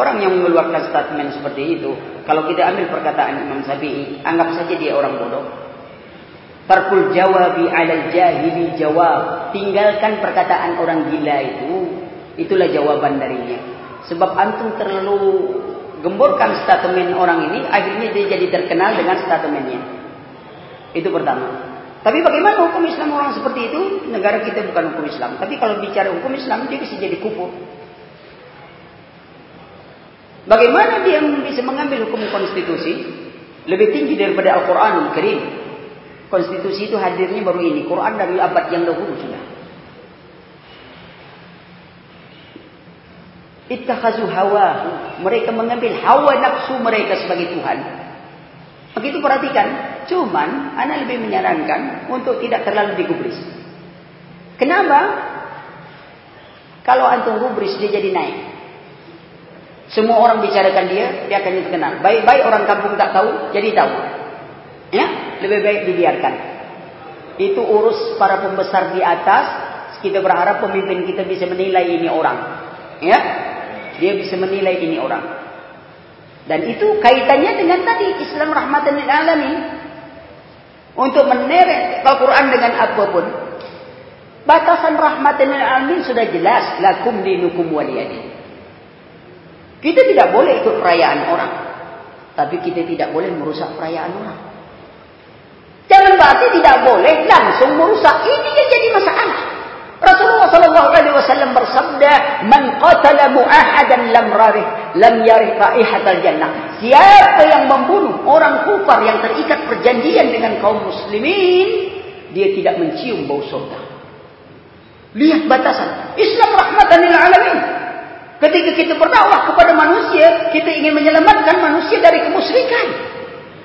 orang yang mengeluarkan statement seperti itu, kalau kita ambil perkataan Imam Syafi'i, anggap saja dia orang bodoh. Tarkul jawabi alal jahili jawab. Tinggalkan perkataan orang gila itu. Itulah jawaban darinya. Sebab antum terlalu gemburkan statement orang ini, akhirnya dia jadi terkenal dengan statementnya. Itu pertama. Tapi bagaimana hukum Islam orang seperti itu? Negara kita bukan hukum Islam. Tapi kalau bicara hukum Islam, dia bisa jadi kufur. Bagaimana dia bisa mengambil hukum konstitusi lebih tinggi daripada Al-Quranul Karim? Konstitusi itu hadirnya baru ini. Quran dari abad yang dahulu sudah. Ittakhazu hawa. Mereka mengambil hawa nafsu mereka sebagai Tuhan. Begitu perhatikan. Cuman, Anda lebih menyarankan untuk tidak terlalu digubris. Kenapa? Kalau antum gubris, dia jadi naik. Semua orang bicarakan dia, dia akan terkenal. Baik-baik orang kampung tak tahu, jadi tahu. Ya, lebih baik dibiarkan. Itu urus para pembesar di atas. Kita berharap pemimpin kita bisa menilai ini orang. Ya, dia bisa menilai ini orang. Dan itu kaitannya dengan tadi Islam rahmatan lil alamin. Untuk meneret Al-Quran dengan apapun. Batasan rahmatan lil alamin sudah jelas. Lakum dinukum waliyadin. Kita tidak boleh ikut perayaan orang. Tapi kita tidak boleh merusak perayaan orang. Berarti tidak boleh langsung merusak. Ini yang jadi masalah. Rasulullah sallallahu alaihi wasallam bersabda, "Man qatala mu'ahadan lam rarih, lam yarih raihatal jannah." Siapa yang membunuh orang kufar yang terikat perjanjian dengan kaum muslimin, dia tidak mencium bau surga. Lihat batasan. Islam rahmatan lil alamin. Ketika kita berdakwah kepada manusia, kita ingin menyelamatkan manusia dari kemusyrikan.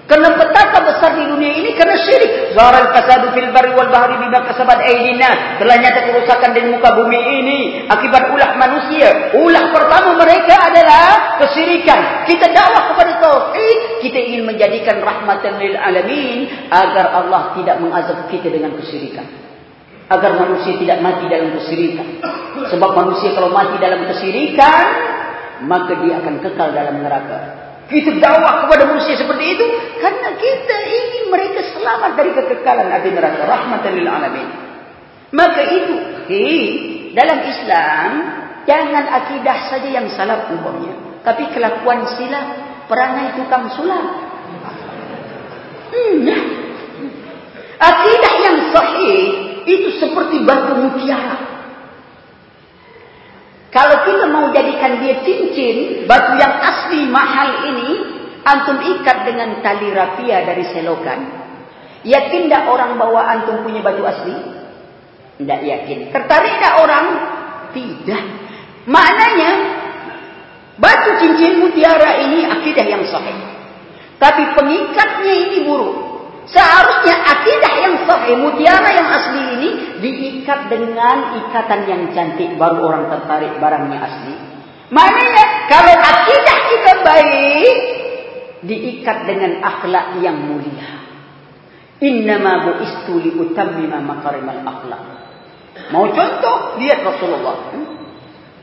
Kerana petaka besar di dunia ini kerana syirik. Zaharal fasadu fil barri wal bahri bima kasabat aydina. Telah nyata kerusakan di muka bumi ini akibat ulah manusia. Ulah pertama mereka adalah kesyirikan. Kita dakwah kepada tauhid, kita ingin menjadikan rahmatan lil alamin agar Allah tidak mengazab kita dengan kesyirikan agar manusia tidak mati dalam kesyirikan. Sebab manusia kalau mati dalam kesyirikan, maka dia akan kekal dalam neraka. Kita dakwah kepada manusia seperti itu karena kita ingin mereka selamat dari kekekalan api neraka. Rahmatan lil alamin. Maka itu, hey, dalam Islam jangan akidah saja yang salah umumnya, tapi kelakuan sila perangai tukang sulap. Hmm, nah. Akidah yang sahih itu seperti batu mutiara. Kalau kita mau jadikan dia cincin, batu yang asli mahal ini, antum ikat dengan tali rapia dari selokan. Yakin tak orang bawa antum punya batu asli? Tidak yakin. Tertarik tak orang? Tidak. Maknanya, batu cincin mutiara ini akidah yang sahih. Tapi pengikatnya ini buruk. Seharusnya akidah yang sahih, mutiara yang asli ini diikat dengan ikatan yang cantik baru orang tertarik barangnya asli. Maknanya kalau akidah kita baik diikat dengan akhlak yang mulia. Innama bu'istu li utammima makarimal akhlak. Mau contoh? Lihat Rasulullah.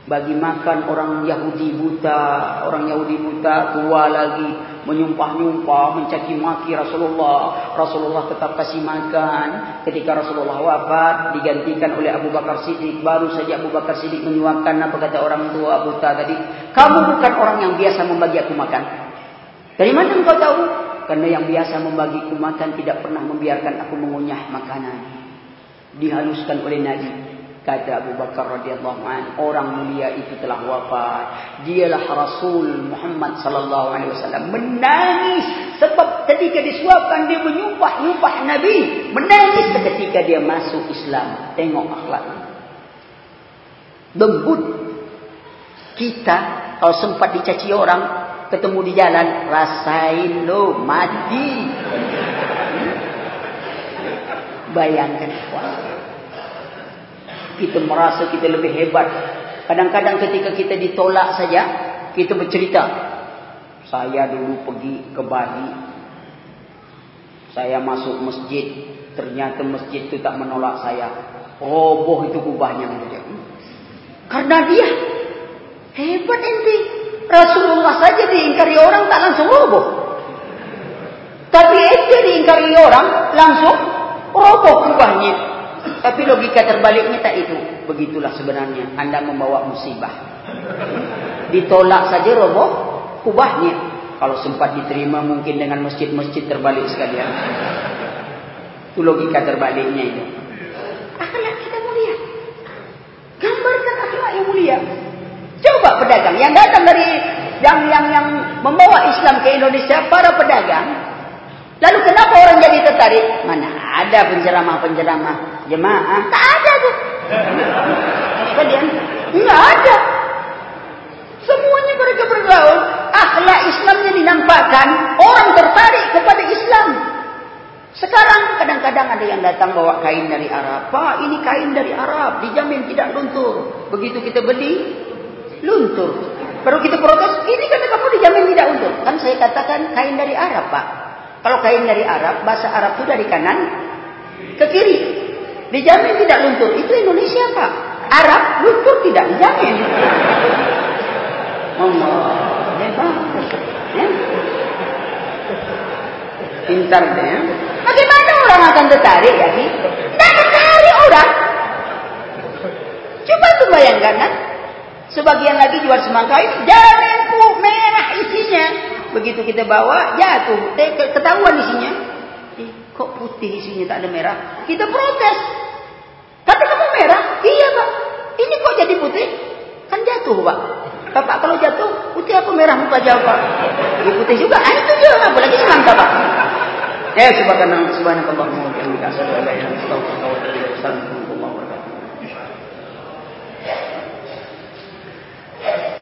Bagi makan orang Yahudi buta, orang Yahudi buta tua lagi menyumpah-nyumpah, mencaci maki Rasulullah. Rasulullah tetap kasih makan. Ketika Rasulullah wafat, digantikan oleh Abu Bakar Siddiq. Baru saja Abu Bakar Siddiq menyuapkan apa kata orang tua Abu Ta tadi. Kamu bukan orang yang biasa membagi aku makan. Dari mana engkau tahu? Karena yang biasa membagi aku makan tidak pernah membiarkan aku mengunyah makanan. Dihaluskan oleh Nabi. Kata Abu Bakar radhiyallahu an, orang mulia itu telah wafat. Dialah Rasul Muhammad sallallahu alaihi wasallam menangis sebab ketika disuapkan dia menyumpah-nyumpah Nabi, menangis ketika dia masuk Islam. Tengok akhlak. Lembut. Kita kalau sempat dicaci orang, ketemu di jalan, rasain lo mati. Bayangkan, wah kita merasa kita lebih hebat. Kadang-kadang ketika kita ditolak saja, kita bercerita. Saya dulu pergi ke Bali. Saya masuk masjid. Ternyata masjid itu tak menolak saya. Roboh itu kubahnya. Karena dia hebat ente. Rasulullah saja diingkari orang tak langsung roboh. Tapi ente diingkari orang langsung roboh kubahnya. Tapi logika terbaliknya tak itu. begitulah sebenarnya anda membawa musibah. Ditolak saja roboh kubahnya. Kalau sempat diterima mungkin dengan masjid-masjid terbalik sekalian. Itu logika terbaliknya itu. Akhlak kita mulia. Gambarkan akhlak yang mulia. Coba pedagang yang datang dari yang yang yang membawa Islam ke Indonesia para pedagang Lalu kenapa orang jadi tertarik? Mana ada penceramah-penceramah jemaah? Tak ada tu. Kalian? Enggak ada. Semuanya mereka bergaul. Akhlak Islamnya dinampakkan. Orang tertarik kepada Islam. Sekarang kadang-kadang ada yang datang bawa kain dari Arab. Pak, ini kain dari Arab. Dijamin tidak luntur. Begitu kita beli, luntur. Baru kita protes, ini kata kamu dijamin tidak luntur. Kan saya katakan kain dari Arab, Pak. Kalau kain dari Arab, bahasa Arab itu dari kanan ke kiri. Dijamin tidak luntur. Itu Indonesia Pak. Arab luntur tidak dijamin. Allah. Hebat. Ya. Pintar ya. Bagaimana orang akan tertarik ya? Tidak tertarik orang. Coba tu bayangkan kan. Sebagian lagi jual semangka ini. Jamin merah isinya. Begitu kita bawa, jatuh. Ketahuan isinya. Eh, kok putih isinya tak ada merah? Kita protes. Kata kamu merah? Iya pak. Ini kok jadi putih? Kan jatuh pak. Bapak kalau jatuh, putih apa merah muka jawab pak? Ini putih juga. Ah, itu juga. Apalagi semangka pak. Eh, subhanallah. Subhanallah. Subhanallah. Subhanallah. Subhanallah. Subhanallah.